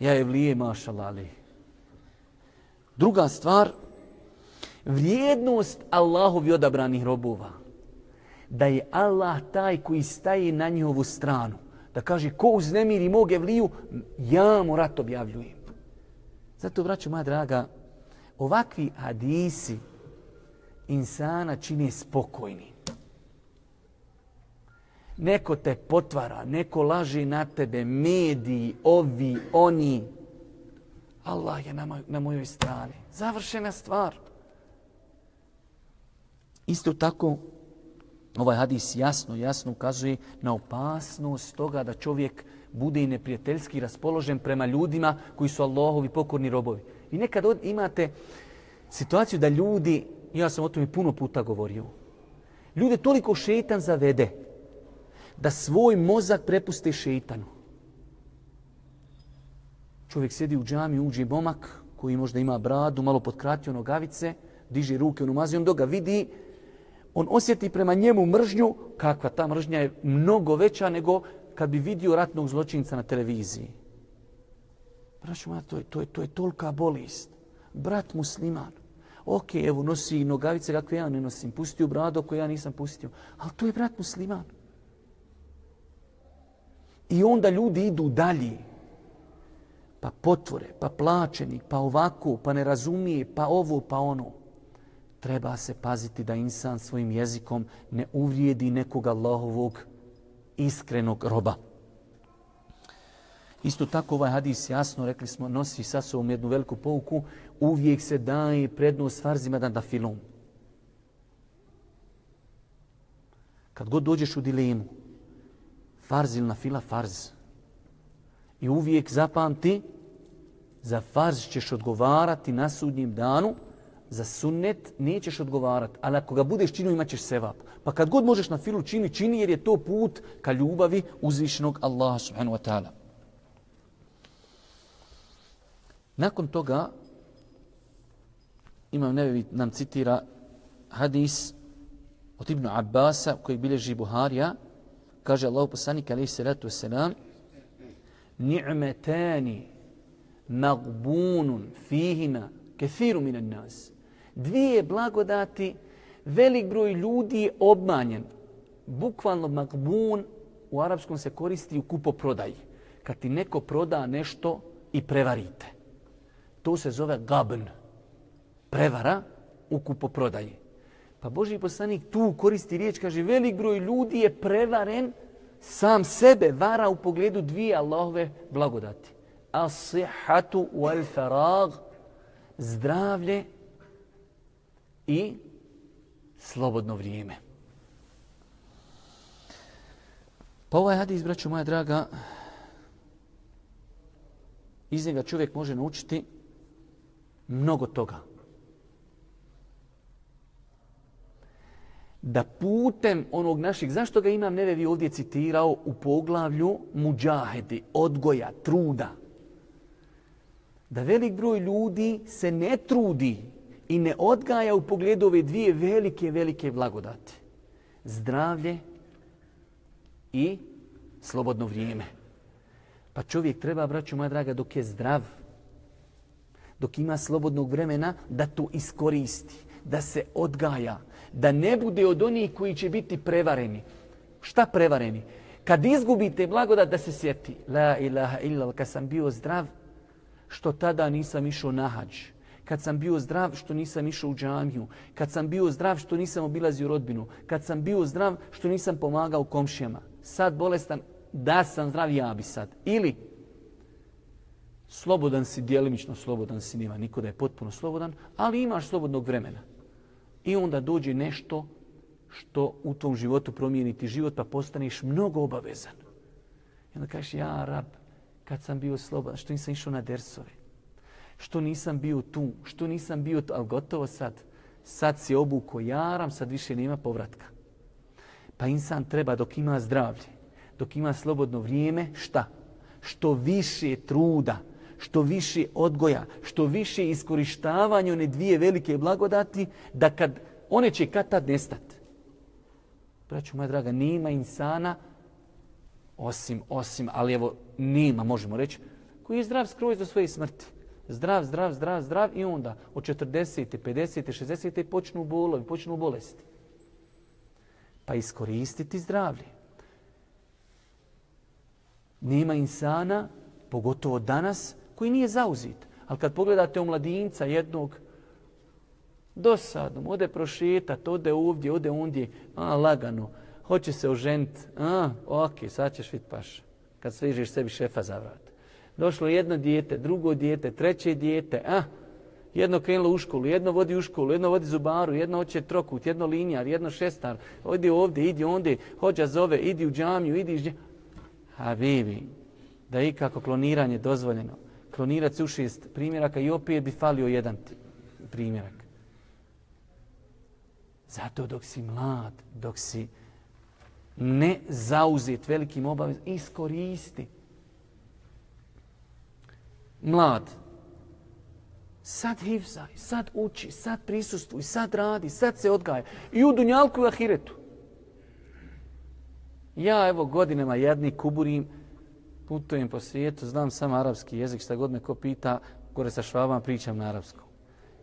Ja evlije, maša ali. Druga stvar, vrijednost Allahovi odabranih robova. Da je Allah taj koji staje na njihovu stranu. Da kaže, ko uznemiri mog evliju, ja mu rat objavljujem. Zato, braću moja draga, ovakvi hadisi insana čine spokojni neko te potvara, neko laži na tebe, mediji, ovi, oni. Allah je na, moj, na mojoj strani. Završena stvar. Isto tako, ovaj hadis jasno, jasno ukazuje na opasnost toga da čovjek bude i neprijateljski raspoložen prema ljudima koji su Allahovi pokorni robovi. I nekad imate situaciju da ljudi ja sam o tome puno puta govorio, ljude toliko šetan zavede da svoj mozak prepuste šeitanu. Čovjek sedi u džami, uđe momak koji možda ima bradu, malo potkratio ono nogavice, diže ruke ono u namazi, on ga vidi, on osjeti prema njemu mržnju, kakva ta mržnja je mnogo veća nego kad bi vidio ratnog zločinca na televiziji. Braću moja, to je, to je, to je tolika bolest. Brat musliman. Ok, evo, nosi nogavice kakve ja ne nosim. Pustio brado koje ja nisam pustio. Ali to je brat musliman. I onda ljudi idu dalje. Pa potvore, pa plaćeni, pa ovako, pa ne razumije, pa ovo, pa ono. Treba se paziti da insan svojim jezikom ne uvrijedi nekog Allahovog iskrenog roba. Isto tako ovaj hadis jasno, rekli smo, nosi sa sobom jednu veliku pouku, uvijek se daje prednost farzima da da filom. Kad god dođeš u dilemu, farz ili na fila farz. I uvijek zapamti, za farz ćeš odgovarati na sudnjem danu, za sunnet nećeš odgovarati, ali ako ga budeš činio imaćeš sevap. Pa kad god možeš na filu čini, čini jer je to put ka ljubavi uzvišenog Allaha subhanahu wa ta'ala. Nakon toga, imam nevi nam citira hadis od Ibnu Abbasa koji bilježi Buharija, kaže Allah poslanik alaihi salatu wasalam, ni'metani magbunun fihima kethiru minan nas. Dvije blagodati, velik broj ljudi obmanjen. Bukvalno magbun u arapskom se koristi u kupoprodaji. Kad ti neko proda nešto i prevarite. To se zove gabn. Prevara u kupoprodaji. Pa Boži poslanik tu koristi riječ, kaže, velik broj ljudi je prevaren sam sebe vara u pogledu dvije Allahove blagodati. As-sihatu wal farag zdravlje i slobodno vrijeme. Pa ovaj hadis, braću moja draga, iz njega čovjek može naučiti mnogo toga. Da putem onog naših, zašto ga imam nevevi ovdje citirao u poglavlju muđahedi, odgoja, truda. Da velik broj ljudi se ne trudi i ne odgaja u pogledu ove dvije velike, velike blagodati. Zdravlje i slobodno vrijeme. Pa čovjek treba, braću moja draga, dok je zdrav, dok ima slobodnog vremena, da to iskoristi, da se odgaja, da ne bude od onih koji će biti prevareni. Šta prevareni? Kad izgubite blagodat da se sjeti, la ilaha illa, kad sam bio zdrav, što tada nisam išao na hađ, kad sam bio zdrav što nisam išao u džamiju, kad sam bio zdrav što nisam obilazio rodbinu, kad sam bio zdrav što nisam pomagao komšijama. Sad bolestan, da sam zdrav, ja bi sad. Ili slobodan si, dijelimično slobodan si, nima niko da je potpuno slobodan, ali imaš slobodnog vremena. I onda dođe nešto što u tom životu promijeni ti život, pa postaneš mnogo obavezan. I onda kažeš, ja, rab, kad sam bio slobodan, što nisam išao na dersove, što nisam bio tu, što nisam bio tu, ali gotovo sad, sad si obuko jaram, sad više nema povratka. Pa insan treba dok ima zdravlje, dok ima slobodno vrijeme, šta? Što više truda, što više odgoja, što više iskorištavanja one dvije velike blagodati, da kad one će kad tad nestati. Braću moja draga, nema insana, osim, osim, ali evo, nema, možemo reći, koji je zdrav skroz do svoje smrti. Zdrav, zdrav, zdrav, zdrav i onda od 40. 50. 60. počnu bolovi, počnu bolesti. Pa iskoristiti zdravlje. Nema insana, pogotovo danas, koji nije zauzit. Ali kad pogledate u mladinca jednog, dosadno, ode prošetat, ode ovdje, ode ondje, a, lagano, hoće se oženiti, a, ok, sad ćeš vidjeti paš, kad svežeš sebi šefa za vrat. Došlo jedno dijete, drugo dijete, treće dijete, a, jedno krenulo u školu, jedno vodi u školu, jedno vodi zubaru, jedno hoće trokut, jedno linjar, jedno šestar, odi ovdje, idi ondje, hođa zove, idi u džamiju, idi iz džamiju. Habibi, da je ikako kloniranje dozvoljeno klonirati u šest primjeraka i opet bi falio jedan primjerak. Zato dok si mlad, dok si ne zauzet velikim obavezom, iskoristi. Mlad, sad hivzaj, sad uči, sad prisustuj, sad radi, sad se odgaja. I u Dunjalku i Ahiretu. Ja evo godinama jedni kuburim, putujem po svijetu, znam samo arapski jezik, šta god me ko pita, gore sa švabama pričam na arapskom.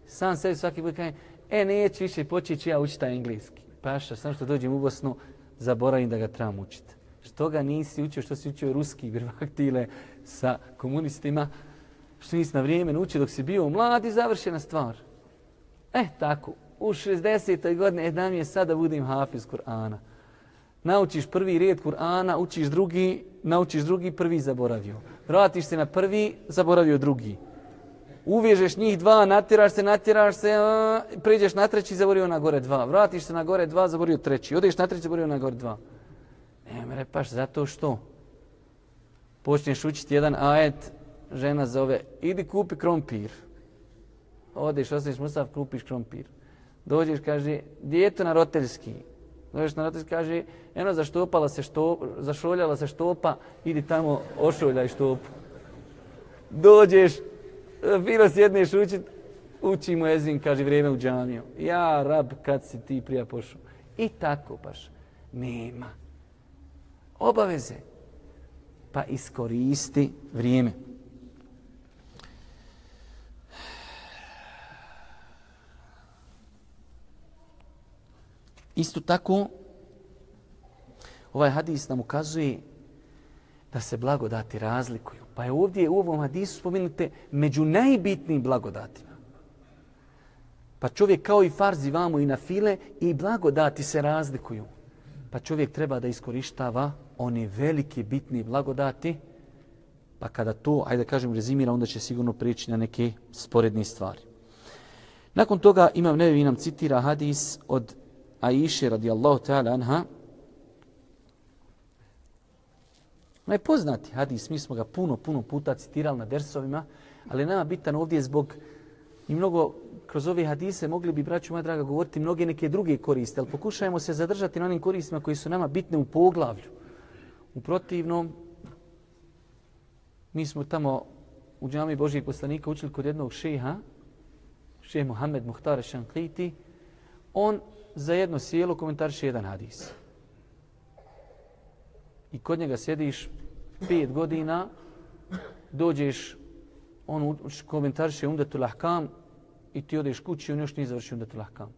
Sam sebi svaki put kajem, e neću više početi ja učiti engleski. Paša, sam što dođem u Bosnu, zaboravim da ga trebam učiti. Što ga nisi učio, što si učio ruski birvaktile sa komunistima, što nisi na vrijeme naučio dok si bio mlad i završena stvar. E, tako, u 60. godine, e, da mi je sada budem hafiz Kur'ana. Naučiš prvi red Kur'ana, učiš drugi, naučiš drugi, prvi zaboravio. Vratiš se na prvi, zaboravio drugi. Uvežeš njih dva, natiraš se, natiraš se, a, pređeš na treći, zaboravio na gore dva. Vratiš se na gore dva, zaboravio treći. Odeš na treći, zaboravio na gore dva. Ne, me repaš, zato što počneš učiti jedan ajet, žena zove, idi kupi krompir. Odeš, ostaviš musav, kupiš krompir. Dođeš, kaže, djeto na roteljski. Dođeš na roteljski, kaže, eno, zaštopala se štop, zašoljala se štopa, idi tamo, ošoljaj štopu. Dođeš, fino sjedneš učit, uči mu ezin, kaže, vrijeme u džamiju. Ja, rab, kad si ti prija pošao. I tako baš. Nema. Obaveze. Pa iskoristi vrijeme. Isto tako, ovaj hadis nam ukazuje da se blagodati razlikuju. Pa je ovdje u ovom hadisu spomenute među najbitnijim blagodatima. Pa čovjek kao i farzi vamo i na file i blagodati se razlikuju. Pa čovjek treba da iskorištava one velike bitne blagodati. Pa kada to, ajde da kažem, rezimira, onda će sigurno prijeći na neke sporedne stvari. Nakon toga imam nevi nam citira hadis od Aisha radijallahu ta'ala anha. Najpoznati poznati hadis, mi smo ga puno, puno puta citirali na dersovima, ali nama bitan ovdje zbog i mnogo kroz ove hadise mogli bi, braću moja draga, govoriti mnoge neke druge koriste, ali pokušajmo se zadržati na onim koristima koji su nama bitne u poglavlju. U protivnom, mi smo tamo u džami Božijeg poslanika učili kod jednog šeha, šeh Muhammed Muhtar Šankliti, on za jedno sjelo komentariš jedan hadis. I kod njega sjediš pet godina, dođeš, on komentariše umdetu lahkam i ti odeš kući, on još nije završio umdetu lahkam.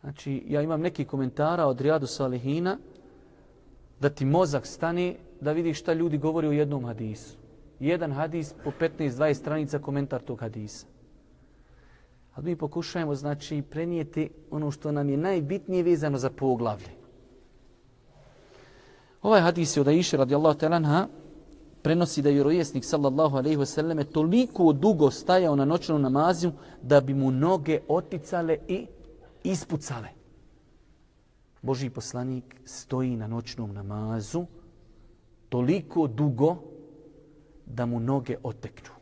Znači, ja imam neki komentara od Rijadu Salihina da ti mozak stani da vidiš šta ljudi govori o jednom hadisu. Jedan hadis po 15-20 stranica komentar tog hadisa. Ali mi pokušajmo znači prenijeti ono što nam je najbitnije vezano za poglavlje. Ovaj hadis je od Aisha radijallahu ta'ala prenosi da je vjerovjesnik sallallahu alejhi ve selleme toliko dugo stajao na noćnom namazu da bi mu noge oticale i ispucale. Boži poslanik stoji na noćnom namazu toliko dugo da mu noge oteknu.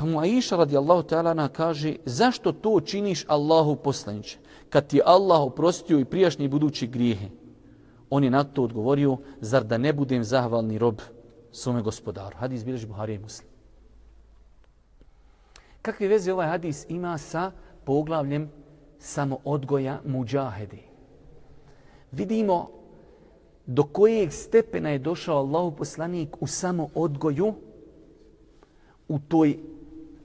Pa mu Aisha radijallahu ta'ala kaže zašto to činiš Allahu poslaniče kad ti Allah oprostio i prijašnji i budući grijehe? On je na to odgovorio, zar da ne budem zahvalni rob svome gospodaru? Hadis bilježi Buharija i Muslim. Kakve veze ovaj hadis ima sa poglavljem samo odgoja muđahedi? Vidimo do kojeg stepena je došao Allahu poslanik u samo odgoju u toj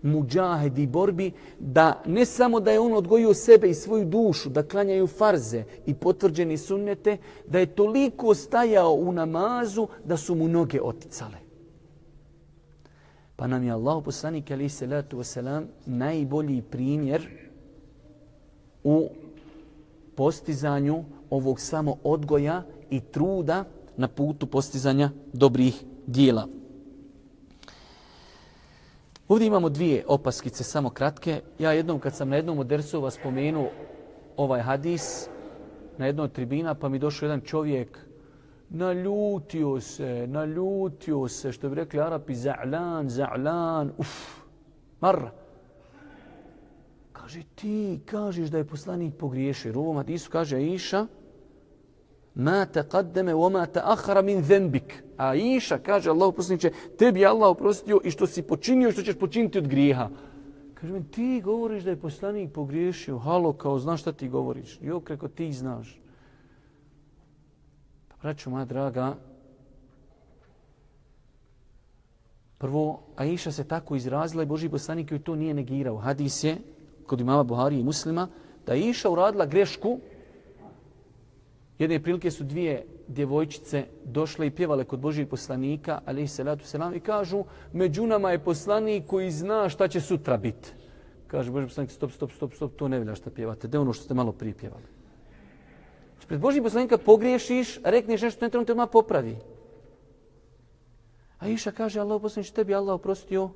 muđahedi borbi, da ne samo da je on odgojio sebe i svoju dušu, da klanjaju farze i potvrđeni sunnete, da je toliko stajao u namazu da su mu noge oticale. Pa nam je Allah poslanik ali salatu wasalam najbolji primjer u postizanju ovog samo odgoja i truda na putu postizanja dobrih dijela. Ovdje imamo dvije opaskice, samo kratke. Ja jednom kad sam na jednom od dersova spomenuo ovaj hadis na jednoj tribina, pa mi došao jedan čovjek, naljutio se, naljutio se, što bi rekli Arapi, za'lan, za'lan, uf, marra. Kaže, ti kažeš da je poslanik pogriješio. Jer u ovom hadisu kaže Aisha, ma te kaddeme o ma te ahara min zembik. A Aisha kaže, Allah poslaniče, tebi je Allah oprostio i što si počinio i što ćeš počiniti od grijeha. Kaže mi, ti govoriš da je poslanik pogriješio. Halo, kao, znaš šta ti govoriš? Jo, kako ti znaš. Pa, braću moja draga, prvo, Aisha se tako izrazila i Boži poslanik joj to nije negirao. Hadis je, kod imama Buhari i muslima, da je Aisha uradila grešku. Jedne prilike su dvije djevojčice došle i pjevale kod Božijeg poslanika, ali i salatu selam, i kažu, među nama je poslanik koji zna šta će sutra biti. Kaže Božji poslanik, stop, stop, stop, stop, to ne vilja šta pjevate, da ono što ste malo prije pjevali. Znači, pred Božih poslanika pogriješiš, rekneš nešto, ne trebam te odmah popravi. A Iša kaže, Allah poslanik, tebi Allah oprostio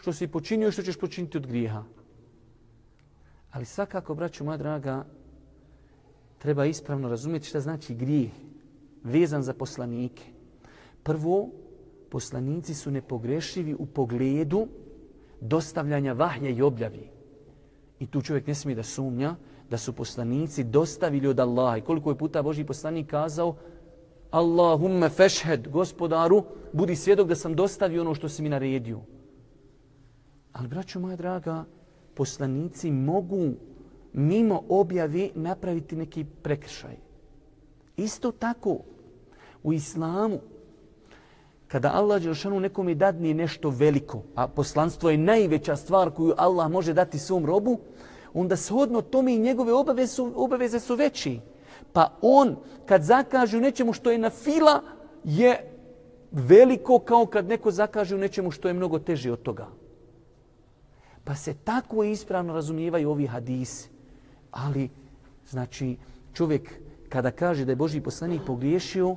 što si počinio i što ćeš počiniti od grijeha. Ali svakako, braću moja draga, treba ispravno razumjeti šta znači grijeh vezan za poslanike. Prvo, poslanici su nepogrešivi u pogledu dostavljanja vahja i objavi. I tu čovjek ne smije da sumnja da su poslanici dostavili od Allaha. I koliko je puta Boži poslanik kazao Allahumme fešhed, gospodaru, budi svjedok da sam dostavio ono što si mi naredio. Ali, braćo moja draga, poslanici mogu mimo objavi napraviti neki prekršaj. Isto tako, u islamu, kada Allah Đelšanu nekome dadne nešto veliko, a poslanstvo je najveća stvar koju Allah može dati svom robu, onda shodno tome i njegove obaveze su, obaveze su veći. Pa on, kad zakaže u nečemu što je na fila, je veliko kao kad neko zakaže u nečemu što je mnogo teže od toga. Pa se tako ispravno razumijevaju ovi hadisi. Ali, znači, čovjek kada kaže da je Boži poslanik pogriješio,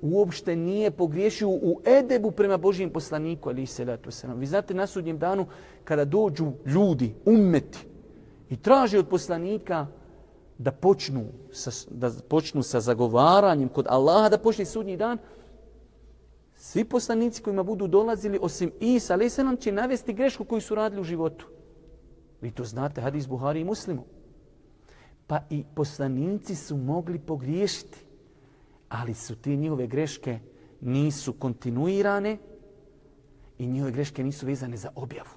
uopšte nije pogriješio u edebu prema Božijem poslaniku, ali i letu Vi znate na sudnjem danu kada dođu ljudi, ummeti, i traže od poslanika da počnu sa, da počnu sa zagovaranjem kod Allaha da počne sudnji dan, svi poslanici kojima budu dolazili, osim Isa, ali se nam će navesti grešku koju su radili u životu. Vi to znate, hadis Buhari i Muslimu. Pa i poslanici su mogli pogriješiti ali su te njihove greške nisu kontinuirane i njihove greške nisu vezane za objavu.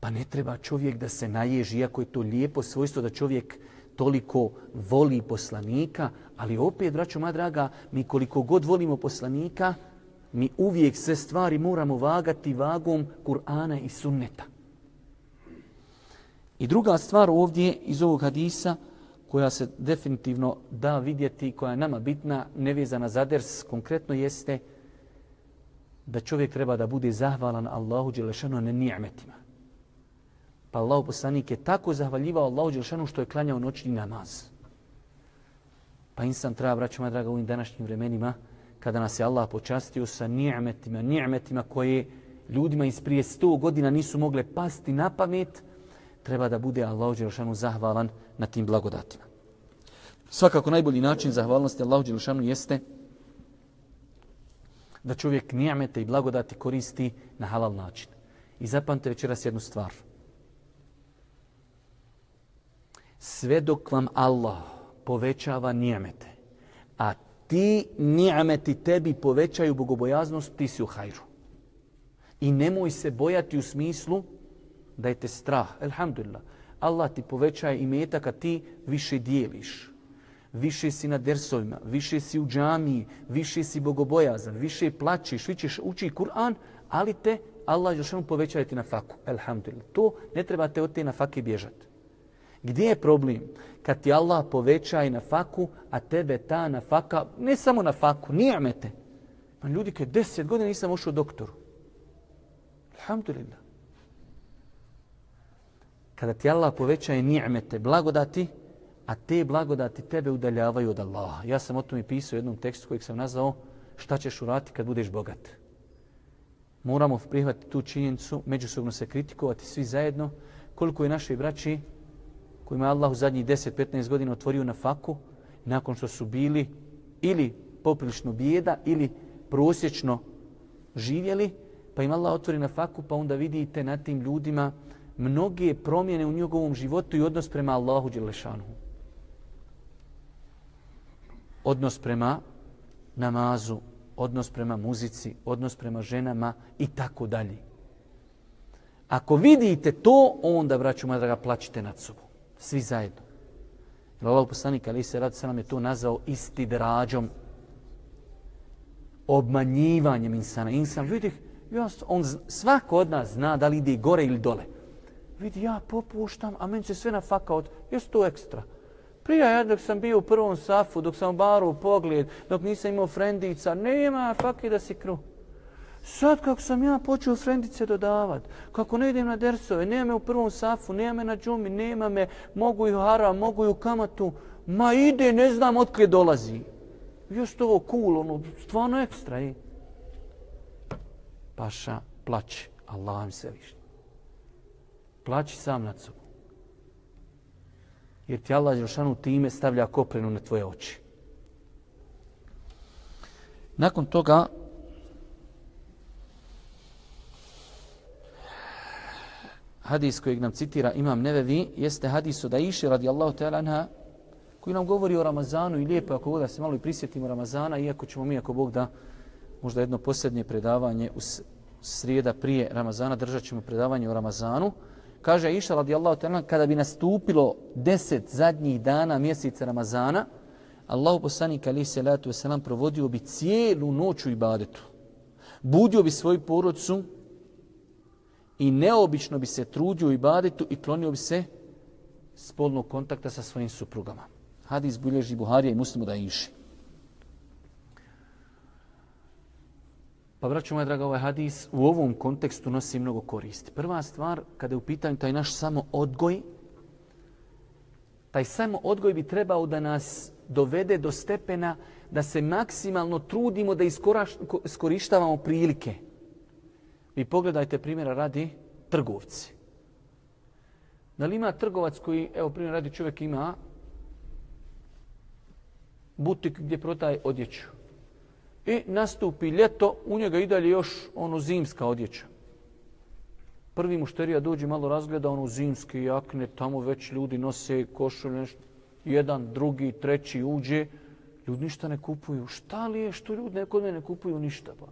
Pa ne treba čovjek da se naježi, iako je to lijepo svojstvo da čovjek toliko voli poslanika, ali opet, braćo moja draga, mi koliko god volimo poslanika, mi uvijek sve stvari moramo vagati vagom Kur'ana i sunneta. I druga stvar ovdje iz ovog hadisa, koja se definitivno da vidjeti, koja je nama bitna, nevezana za ders, konkretno jeste da čovjek treba da bude zahvalan Allahu Đelešanu na ni'metima. Pa Allahu poslanik je tako zahvaljivao Allahu Đelešanu što je klanjao noćni namaz. Pa insan treba, braću moja draga, u ovim današnjim vremenima, kada nas je Allah počastio sa ni'metima, ni'metima koje ljudima iz prije 100 godina nisu mogle pasti na pamet, treba da bude Allahu Đelšanu zahvalan na tim blagodatima. Svakako najbolji način zahvalnosti Allahu Đelšanu jeste da čovjek nijamete i blagodati koristi na halal način. I zapamte večeras jednu stvar. Sve dok vam Allah povećava nijamete, a ti nijameti tebi povećaju bogobojaznost, ti si u hajru. I nemoj se bojati u smislu da je te strah. Elhamdulillah. Allah ti povećaje i metak, a ti više dijeliš. Više si na dersovima, više si u džamiji, više si bogobojazan, više plaćeš, više uči Kur'an, ali te Allah još jednom povećaje ti na faku. Elhamdulillah. To ne treba te od te na fake bježati. Gdje je problem? Kad ti Allah povećaje na faku, a tebe ta na faka, ne samo na faku, nijamete. Pa ljudi kad deset godina nisam ušao doktoru. Alhamdulillah kada ti Allah povećaje ni'mete, blagodati, a te blagodati tebe udaljavaju od Allaha. Ja sam o tom i pisao u jednom tekstu kojeg sam nazvao šta ćeš urati kad budeš bogat. Moramo prihvatiti tu činjenicu, međusobno se kritikovati svi zajedno, koliko je naše braći kojima je Allah u zadnjih 10-15 godina otvorio na faku, nakon što su bili ili poprilično bijeda ili prosječno živjeli, pa im Allah otvori na faku, pa onda vidite na tim ljudima mnoge promjene u njegovom životu i odnos prema Allahu Đelešanu. Odnos prema namazu, odnos prema muzici, odnos prema ženama i tako dalje. Ako vidite to, onda, braću moja draga, plaćite nad sobom. Svi zajedno. Jer Allah poslanik, ali se radi se nam je to nazvao istidrađom, obmanjivanjem insana. Insan, vidi, on, svako od nas zna da li ide gore ili dole. Vidi, ja popuštam, a meni se sve na faka od, jesu to ekstra. Prije ja dok sam bio u prvom safu, dok sam baru pogled, dok nisam imao frendica, nema fake da si kru. Sad kako sam ja počeo frendice dodavat, kako ne idem na dersove, nema me u prvom safu, nema me na džumi, nema me, mogu i u haram, mogu i u kamatu, ma ide, ne znam otkrije dolazi. Još to ovo cool, ono, stvarno ekstra, i. Paša, plaće, Allah im se više. Plaći sam nad sobom. Jer ti Allah Žešanu time stavlja koprenu na tvoje oči. Nakon toga, hadis kojeg nam citira Imam Nevevi, jeste hadis od Aisha radijallahu ta'ala anha, koji nam govori o Ramazanu i lijepo ako da se malo i prisjetimo Ramazana, iako ćemo mi, ako Bog da, možda jedno posljednje predavanje u srijeda prije Ramazana, držat ćemo predavanje o Ramazanu. Kaže Aisha radijallahu ta'ala, kada bi nastupilo deset zadnjih dana mjeseca Ramazana, Allahu poslanik ali se letu selam provodio bi cijelu noć u ibadetu. Budio bi svoju porodcu i neobično bi se trudio u ibadetu i klonio bi se spolnog kontakta sa svojim suprugama. Hadis bilježi Buharija i muslimu da iši. Pa vraću moja draga, ovaj hadis u ovom kontekstu nosi mnogo koristi. Prva stvar, kada je u pitanju taj naš samo odgoj, taj samo odgoj bi trebao da nas dovede do stepena da se maksimalno trudimo da iskorištavamo prilike. Vi pogledajte primjera radi trgovci. Da li ima trgovac koji, evo primjer radi čovjek ima butik gdje prodaje odjeću. I nastupi ljeto, u njega i dalje još ono zimska odjeća. Prvi mušterija dođe malo razgleda ono zimske jakne, tamo već ljudi nose košulje, nešto. Jedan, drugi, treći uđe. Ljudi ništa ne kupuju. Šta li je što ljudi neko ne kupuju ništa? Pa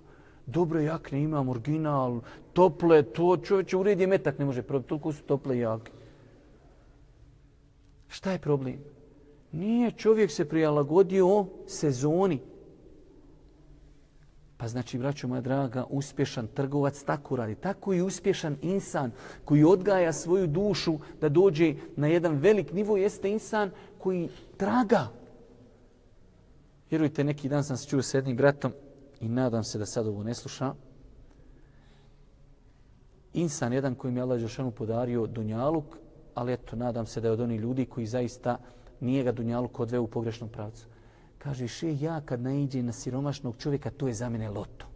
dobre jakne imam, original, tople, to čovječe ured je metak, ne može probiti, toliko su tople jakne. Šta je problem? Nije čovjek se prijalagodio sezoni. Pa znači, braćo moja draga, uspješan trgovac tako radi. Tako i uspješan insan koji odgaja svoju dušu da dođe na jedan velik nivo jeste insan koji traga. Vjerujte, neki dan sam se čuo s jednim bratom, i nadam se da sad ovo ne sluša, insan jedan koji mi je Allah Žešanu podario Dunjaluk, ali eto, nadam se da je od onih ljudi koji zaista nije ga Dunjaluk odveo u pogrešnom pravcu. Kaže, še ja kad naiđe na siromašnog čovjeka, to je za mene loto.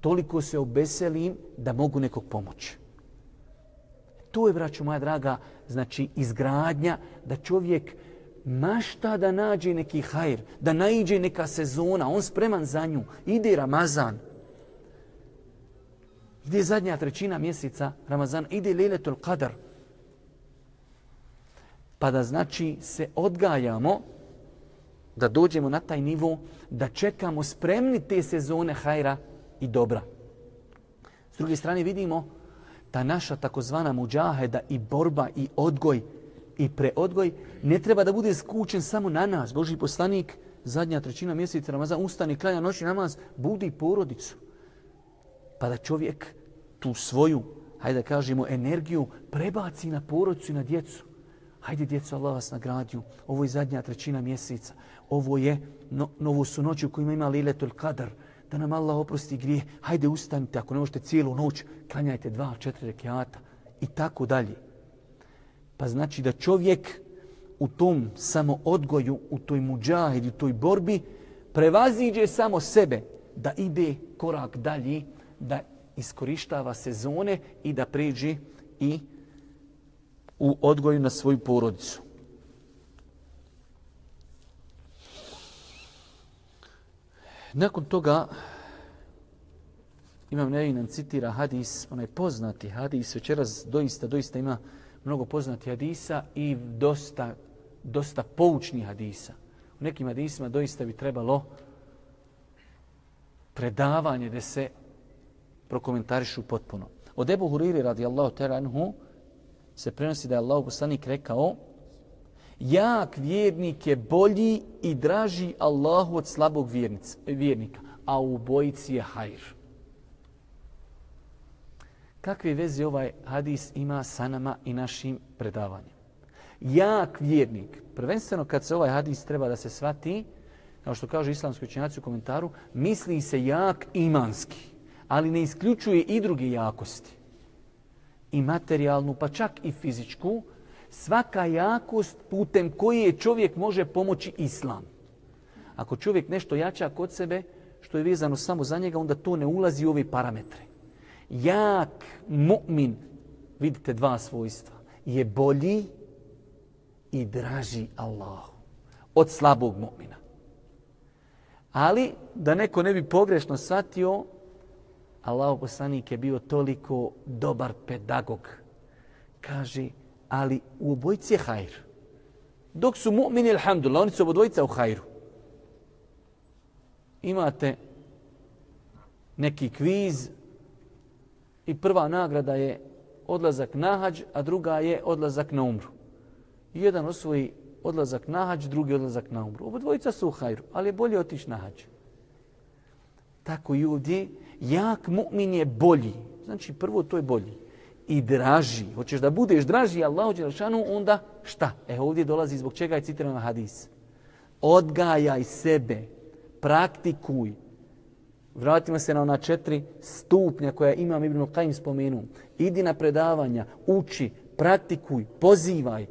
Toliko se obeselim da mogu nekog pomoći. To je, braću moja draga, znači izgradnja da čovjek mašta da nađe neki hajr, da naiđe neka sezona, on spreman za nju, ide Ramazan. Ide zadnja trećina mjeseca Ramazan, ide Lejletul Qadar. Pa da znači se odgajamo da dođemo na taj nivo, da čekamo spremni te sezone hajra i dobra. S druge strane vidimo ta naša takozvana muđaheda i borba i odgoj i preodgoj ne treba da bude skučen samo na nas. Boži poslanik, zadnja trećina mjeseca Ramazan, ustani, klanja noći namaz, budi porodicu. Pa da čovjek tu svoju, hajde da kažemo, energiju prebaci na porodicu i na djecu. Hajde, djeco, Allah vas nagradio. Ovo je zadnja trećina mjeseca. Ovo je, no, novu su noći u kojima ima Liletul Kadar. Da nam Allah oprosti grije. Hajde, ustanite. Ako ne možete cijelu noć, klanjajte dva, četiri rekiata. I tako dalje. Pa znači da čovjek u tom samo odgoju, u toj muđahidi, u toj borbi, prevaziđe samo sebe da ide korak dalje, da iskorištava sezone i da pređe i u odgoju na svoju porodicu. Nakon toga Imam Nevi nam citira hadis, onaj poznati hadis, večeras doista, doista ima mnogo poznati hadisa i dosta, dosta poučnih hadisa. U nekim hadisima doista bi trebalo predavanje da se prokomentarišu potpuno. Od Ebu Huriri radijallahu ta'ala anhu se prenosi da je Allah poslanik rekao jak vjernik je bolji i draži Allahu od slabog vjernika, a u bojici je hajr. Kakve veze ovaj hadis ima sa nama i našim predavanjem? Jak vjernik, prvenstveno kad se ovaj hadis treba da se svati, kao što kaže islamski učenjaci u komentaru, misli se jak imanski, ali ne isključuje i druge jakosti. I materijalnu, pa čak i fizičku, svaka jakost putem koje čovjek može pomoći islam. Ako čovjek nešto jača kod sebe, što je vezano samo za njega, onda to ne ulazi u ove parametre. Jak mu'min, vidite dva svojstva, je bolji i draži Allahu od slabog mu'mina. Ali, da neko ne bi pogrešno shvatio, Allahu poslanik je bio toliko dobar pedagog. Kaže, ali u obojci je hajr. Dok su mu'mini, alhamdulillah, oni su obodvojica u hajru. Imate neki kviz i prva nagrada je odlazak na hađ, a druga je odlazak na umru. Jedan osvoji odlazak na hađ, drugi odlazak na umru. Obodvojica su u hajru, ali je bolje otići na hađ. Tako i ovdje, jak mu'min je bolji. Znači, prvo to je bolji i draži. Hoćeš da budeš draži Allahu Đelešanu, onda šta? E ovdje dolazi zbog čega je citiran hadis. Odgajaj sebe, praktikuj. Vratimo se na ona četiri stupnja koja imam Ibn Qajim spomenu. Idi na predavanja, uči, praktikuj, pozivaj,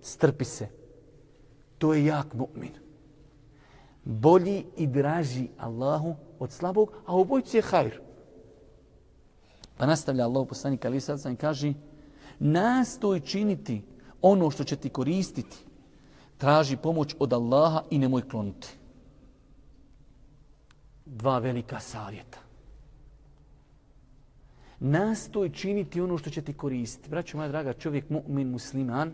strpi se. To je jak mu'min. Bolji i draži Allahu od slabog, a u bojci je hajr. Pa nastavlja Allah poslanik Ali sad sam kaže nastoj činiti ono što će ti koristiti. Traži pomoć od Allaha i nemoj kloniti. Dva velika savjeta. Nastoj činiti ono što će ti koristiti. Braćo moja draga, čovjek mu'min musliman,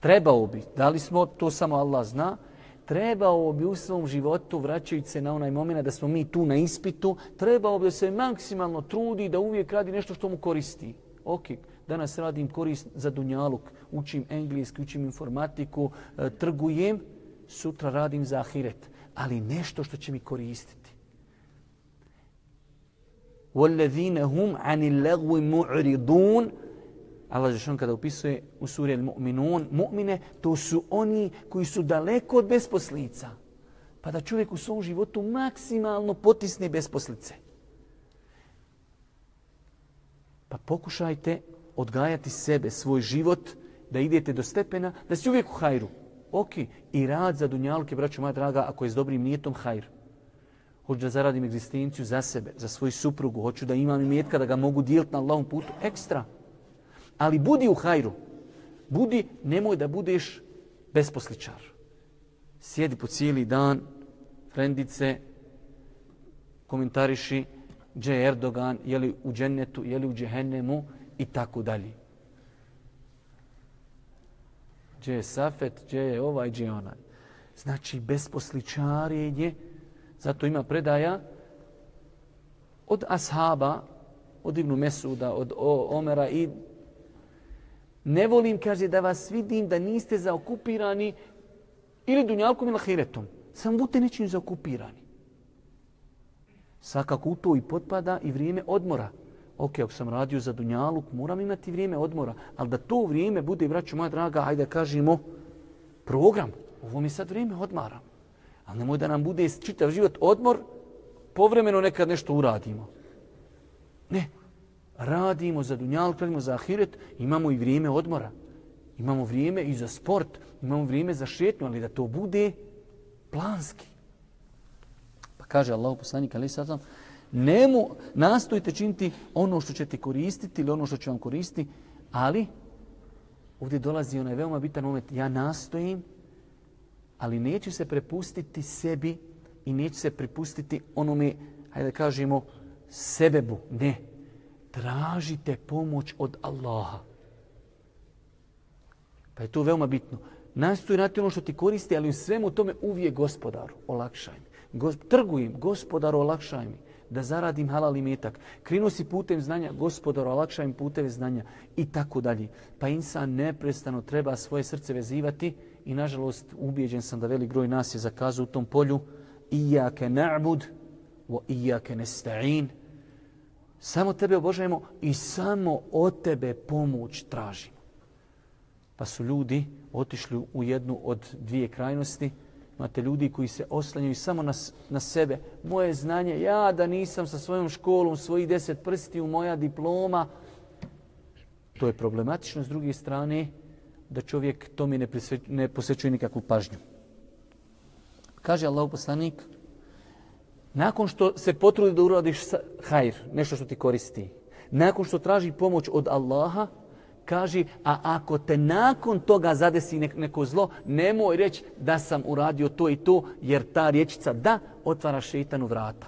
trebao bi, da li smo, to samo Allah zna, trebao bi u svom životu, vraćajući se na onaj moment da smo mi tu na ispitu, trebao bi da se maksimalno trudi da uvijek radi nešto što mu koristi. Ok, danas radim korist za dunjaluk, učim engleski, učim informatiku, e, trgujem, sutra radim za ahiret, ali nešto što će mi koristiti. وَالَّذِينَ هُمْ عَنِ اللَّغْوِ مُعْرِضُونَ Allah Žešan kada upisuje u suri Al-Mu'minun, mu'mine, to su oni koji su daleko od besposlica. Pa da čovjek u svom životu maksimalno potisne besposlice. Pa pokušajte odgajati sebe, svoj život, da idete do stepena, da si uvijek u hajru. Ok, i rad za dunjalke, braćo moja draga, ako je s dobrim nijetom, hajr. Hoću da zaradim egzistenciju za sebe, za svoju suprugu, hoću da imam imetka, da ga mogu dijeliti na Allahom putu, ekstra. Ali budi u hajru. Budi, nemoj da budeš besposličar. Sjedi po cijeli dan, frendice, komentariši gdje je Erdogan, je li u džennetu, je li u džehennemu i tako dalje. Gdje je Safet, gdje je ovaj, gdje je onaj. Znači, besposličarenje, zato ima predaja od ashaba, od Ibnu Mesuda, od Omera i Ne volim, kaže, da vas vidim da niste zaokupirani ili dunjalkom ili ahiretom. Samo budite nečim zaokupirani. Svakako u to i potpada i vrijeme odmora. Ok, ako sam radio za dunjaluk, moram imati vrijeme odmora. Ali da to vrijeme bude, braću moja draga, hajde kažemo, program. Ovo mi sad vrijeme odmara. Ali nemoj da nam bude čitav život odmor, povremeno nekad nešto uradimo. Ne, radimo za dunjal, radimo za ahiret, imamo i vrijeme odmora. Imamo vrijeme i za sport, imamo vrijeme za šetnju, ali da to bude planski. Pa kaže Allah poslanik, ali sad sam, nemu, nastojite činiti ono što ćete koristiti ili ono što će vam koristiti, ali ovdje dolazi onaj veoma bitan moment, ja nastojim, ali neću se prepustiti sebi i neću se prepustiti onome, hajde da kažemo, sebebu. Ne. Tražite pomoć od Allaha. Pa je to veoma bitno. Nastoj na ono što ti koristi, ali u svemu tome uvijek gospodaru, olakšaj mi. Gosp trgujem, gospodaru, olakšaj mi da zaradim halal i metak. Krinu si putem znanja, gospodaru, olakšaj mi puteve znanja i tako dalje. Pa insan neprestano treba svoje srce vezivati i nažalost ubijeđen sam da velik groj nas je zakazao u tom polju Iyake na'bud wa iyake nesta'in. Samo tebe obožajemo i samo od tebe pomoć tražimo. Pa su ljudi otišli u jednu od dvije krajnosti. Imate ljudi koji se oslanjaju samo na, na sebe. Moje znanje, ja da nisam sa svojom školom, svoji deset prstiju, moja diploma, to je problematično. S druge strane, da čovjek to mi ne, ne posvećuje nikakvu pažnju. Kaže Allah poslanik, nakon što se potrudi da uradiš hajr, nešto što ti koristi, nakon što traži pomoć od Allaha, kaže, a ako te nakon toga zadesi neko zlo, nemoj reći da sam uradio to i to, jer ta riječica da otvara šeitanu vrata.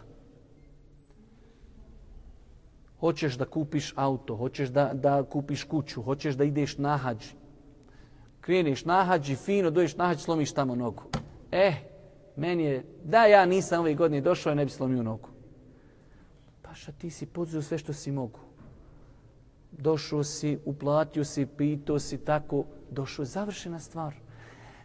Hoćeš da kupiš auto, hoćeš da, da kupiš kuću, hoćeš da ideš na hađ. Kreneš na hađ i fino doješ na hađ, slomiš tamo nogu. Eh, meni je, da ja nisam ove godine došao i ne bi slomio nogu. Paša, ti si poduzeo sve što si mogu došao si, uplatio si, pitao si tako, došao, završena stvar.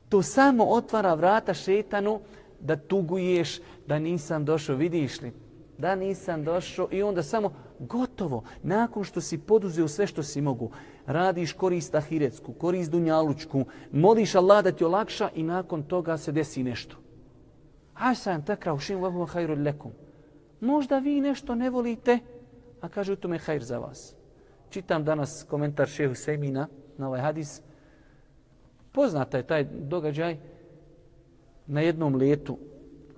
To samo otvara vrata šetanu da tuguješ da nisam došao, vidiš li? Da nisam došao i onda samo gotovo. Nakon što si poduzeo sve što si mogu, radiš korist ahiretsku, korist dunjalučku, moliš Allah da ti olakša i nakon toga se desi nešto. Asan sam takra u šim vahu hajru lekum. Možda vi nešto ne volite, a kaže u tome hajr za vas. Čitam danas komentar šehu Semina na ovaj hadis. Poznata je taj događaj na jednom letu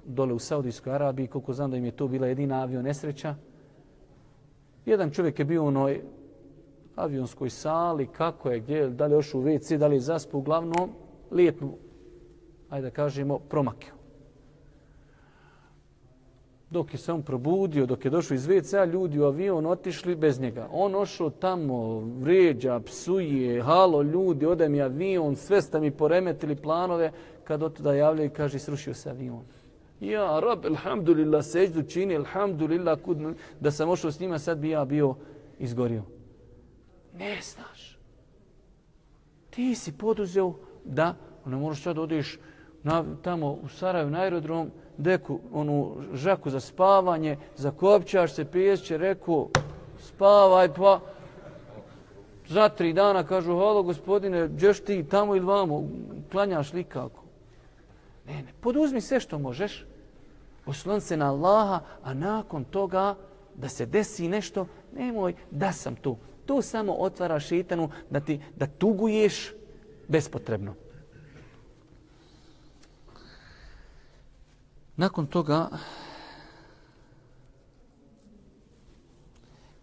dole u Saudijskoj Arabiji, koliko znam da im je to bila jedina avion nesreća. Jedan čovjek je bio u onoj avionskoj sali, kako je, gdje, da li još u WC, da li je zaspu, uglavnom lijetnu, ajde da kažemo, promakio dok je se on probudio, dok je došao iz WC-a, ljudi u avion otišli bez njega. On ošao tamo, vređa, psuje, halo ljudi, ode mi avion, sve ste mi poremetili planove, kad od tada javljaju i kaže, srušio se avion. Ja, rab, alhamdulillah, seđu čini, alhamdulillah, kud, da sam ošao s njima, sad bi ja bio izgorio. Ne znaš. Ti si poduzeo da, ne moraš sad odeš na, tamo u Sarajevo, na aerodrom, deku, onu žaku za spavanje, zakopćaš se, piješće, reku, spavaj pa. Za tri dana kažu, halo gospodine, gdješ ti tamo ili vamo, klanjaš li kako? Ne, ne, poduzmi sve što možeš, oslon se na Allaha, a nakon toga da se desi nešto, nemoj da sam tu. To samo otvara šitanu da ti da tuguješ bespotrebno. Nakon toga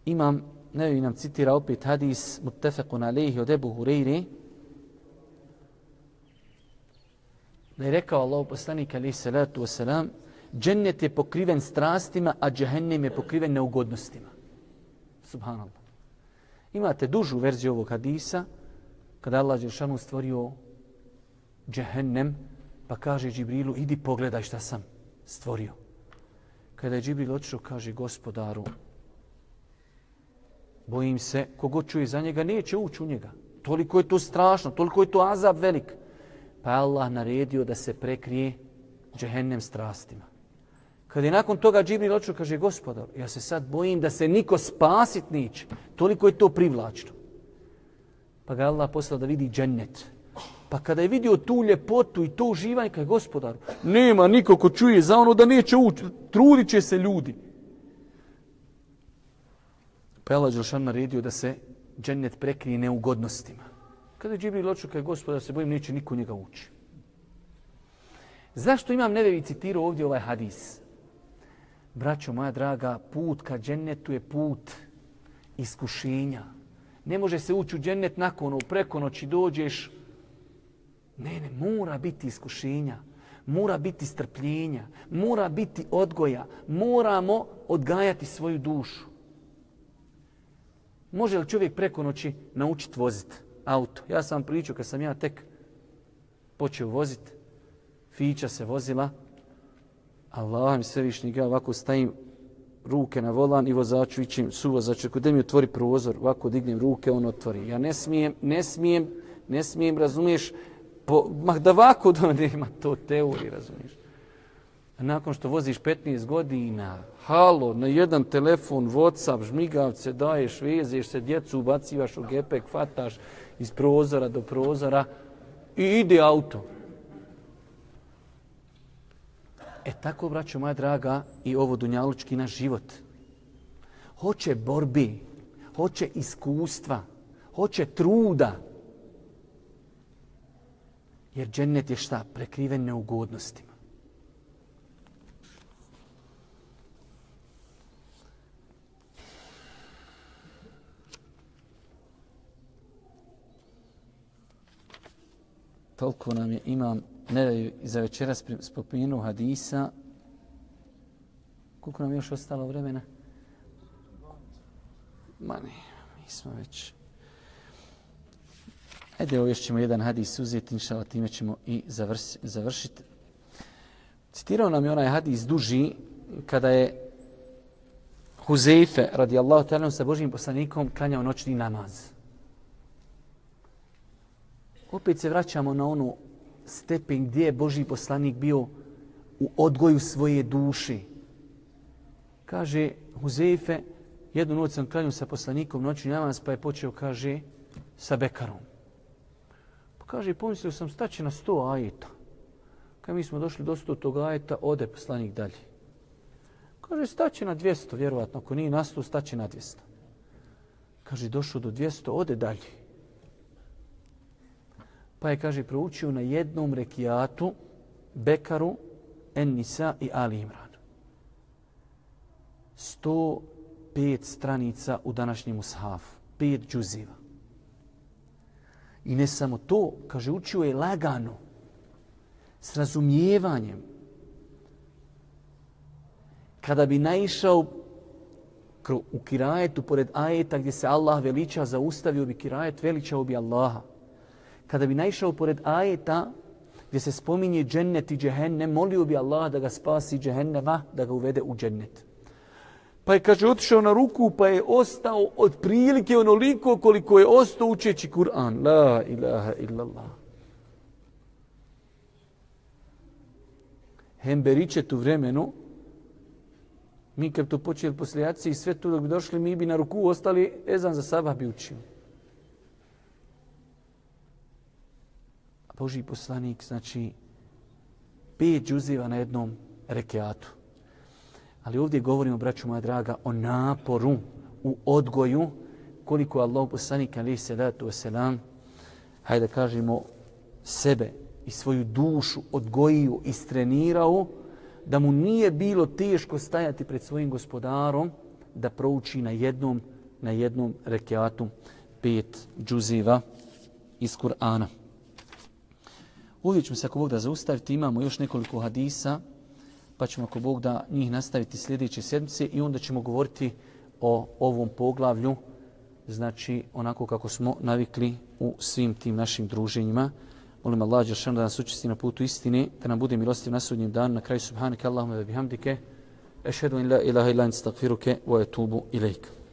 imam, ne nam citira opet hadis muttefekun alejhi od Ebu Hureyri, da je rekao Allah poslanik alejhi salatu wasalam, džennet je pokriven strastima, a džehennem je pokriven neugodnostima. Subhanallah. Imate dužu verziju ovog hadisa, kada Allah Đeršanu stvorio džehennem, pa kaže Džibrilu, idi pogledaj šta sam stvorio. Kada je Džibril otišao, kaže gospodaru, bojim se, kogo čuje za njega, neće ući u njega. Toliko je to strašno, toliko je to azab velik. Pa je Allah naredio da se prekrije džehennem strastima. Kada je nakon toga Džibril otišao, kaže gospodar, ja se sad bojim da se niko spasit neće. Toliko je to privlačno. Pa ga Allah poslao da vidi džennet. Pa kada je vidio tu ljepotu i to uživanje, kaj gospodaru, nema niko ko čuje za ono da neće ući, trudit će se ljudi. Pa je Allah Đelšan naredio da se džennet prekrije neugodnostima. Kada je Džibril očeo kaj gospodar, se bojim, neće niko njega ući. Zašto imam nevevi citirao ovdje ovaj hadis? Braćo moja draga, put ka džennetu je put iskušenja. Ne može se ući u džennet nakon, preko noći dođeš, Ne, ne, mora biti iskušenja. Mora biti strpljenja, mora biti odgoja, moramo odgajati svoju dušu. Može li čovjek preko noći naučiti voziti auto? Ja sam pričao kad sam ja tek počeo voziti, Fića se vozila, Allah mi sve višnji ga ovako stavim ruke na volan i vozaču ićem su vozaču. Kod mi otvori prozor, ovako dignem ruke, on otvori. Ja ne smijem, ne smijem, ne smijem, razumiješ, po, ma da ovako da nema to teorije, razumiješ. A nakon što voziš 15 godina, halo, na jedan telefon, Whatsapp, žmigavce daješ, vezeš se, djecu ubacivaš u gepek, fataš iz prozora do prozora i ide auto. E tako, braćo moja draga, i ovo dunjalučki naš život. Hoće borbi, hoće iskustva, hoće truda. Jer džennet je šta? Prekriven neugodnostima. Toliko nam je imam ne daju za večeras spopinu hadisa. Koliko nam još ostalo vremena? Ma ne, mi smo već... Ajde, ovo još ćemo jedan hadis uzeti, inšala, time ćemo i završ, završiti. Citirao nam je onaj hadis duži kada je Huzeife, radijallahu ta'ala, sa Božim poslanikom klanjao noćni namaz. Opet se vraćamo na onu stepen gdje je Boži poslanik bio u odgoju svoje duše. Kaže Huzeife, jednu noć sam klanjao sa poslanikom noćni namaz, pa je počeo, kaže, sa bekarom. Pa kaže, pomislio sam staći na sto ajeta. Kad mi smo došli do sto tog ajeta, ode poslanik dalje. Kaže, staći na 200, vjerovatno, ako nije na 100, staći na 200. Kaže, došao do 200, ode dalje. Pa je, kaže, proučio na jednom rekiatu Bekaru, Ennisa i Ali Imran. 105 stranica u današnjem ushafu. 5 džuziva. I ne samo to, kaže, učio je lagano, s razumijevanjem. Kada bi naišao u kirajetu, pored ajeta gdje se Allah veliča, zaustavio bi kirajet, veličao bi Allaha kada bi naišao pored ajeta gdje se spominje džennet i džehennem, molio bi Allah da ga spasi džehennema, da ga uvede u džennet. Pa je, kaže, otišao na ruku, pa je ostao od prilike onoliko koliko je ostao učeći Kur'an. La ilaha illallah. Hemberiće tu vremenu, mi kad to počeli poslijaci i sve tu dok bi došli, mi bi na ruku ostali, ezan za sabah bi učio. Boži poslanik, znači, pet džuziva na jednom rekeatu. Ali ovdje govorimo, braću moja draga, o naporu, u odgoju, koliko Allah poslanik, ali se da selam, hajde da kažemo, sebe i svoju dušu odgojio i da mu nije bilo teško stajati pred svojim gospodarom da prouči na jednom, na jednom rekeatu pet džuziva iz Kur'ana. Uvijek ćemo se ako Bog da zaustaviti, imamo još nekoliko hadisa, pa ćemo ako Bog da njih nastaviti sljedeće sedmice i onda ćemo govoriti o ovom poglavlju, znači onako kako smo navikli u svim tim našim druženjima. Molim Allah da nas učesti na putu istine, da nam bude milostiv na sudnjem danu, na kraju subhanike Allahumma da bihamdike, ešhedu in la ilaha ilan in stakfiruke, wa etubu ilaika.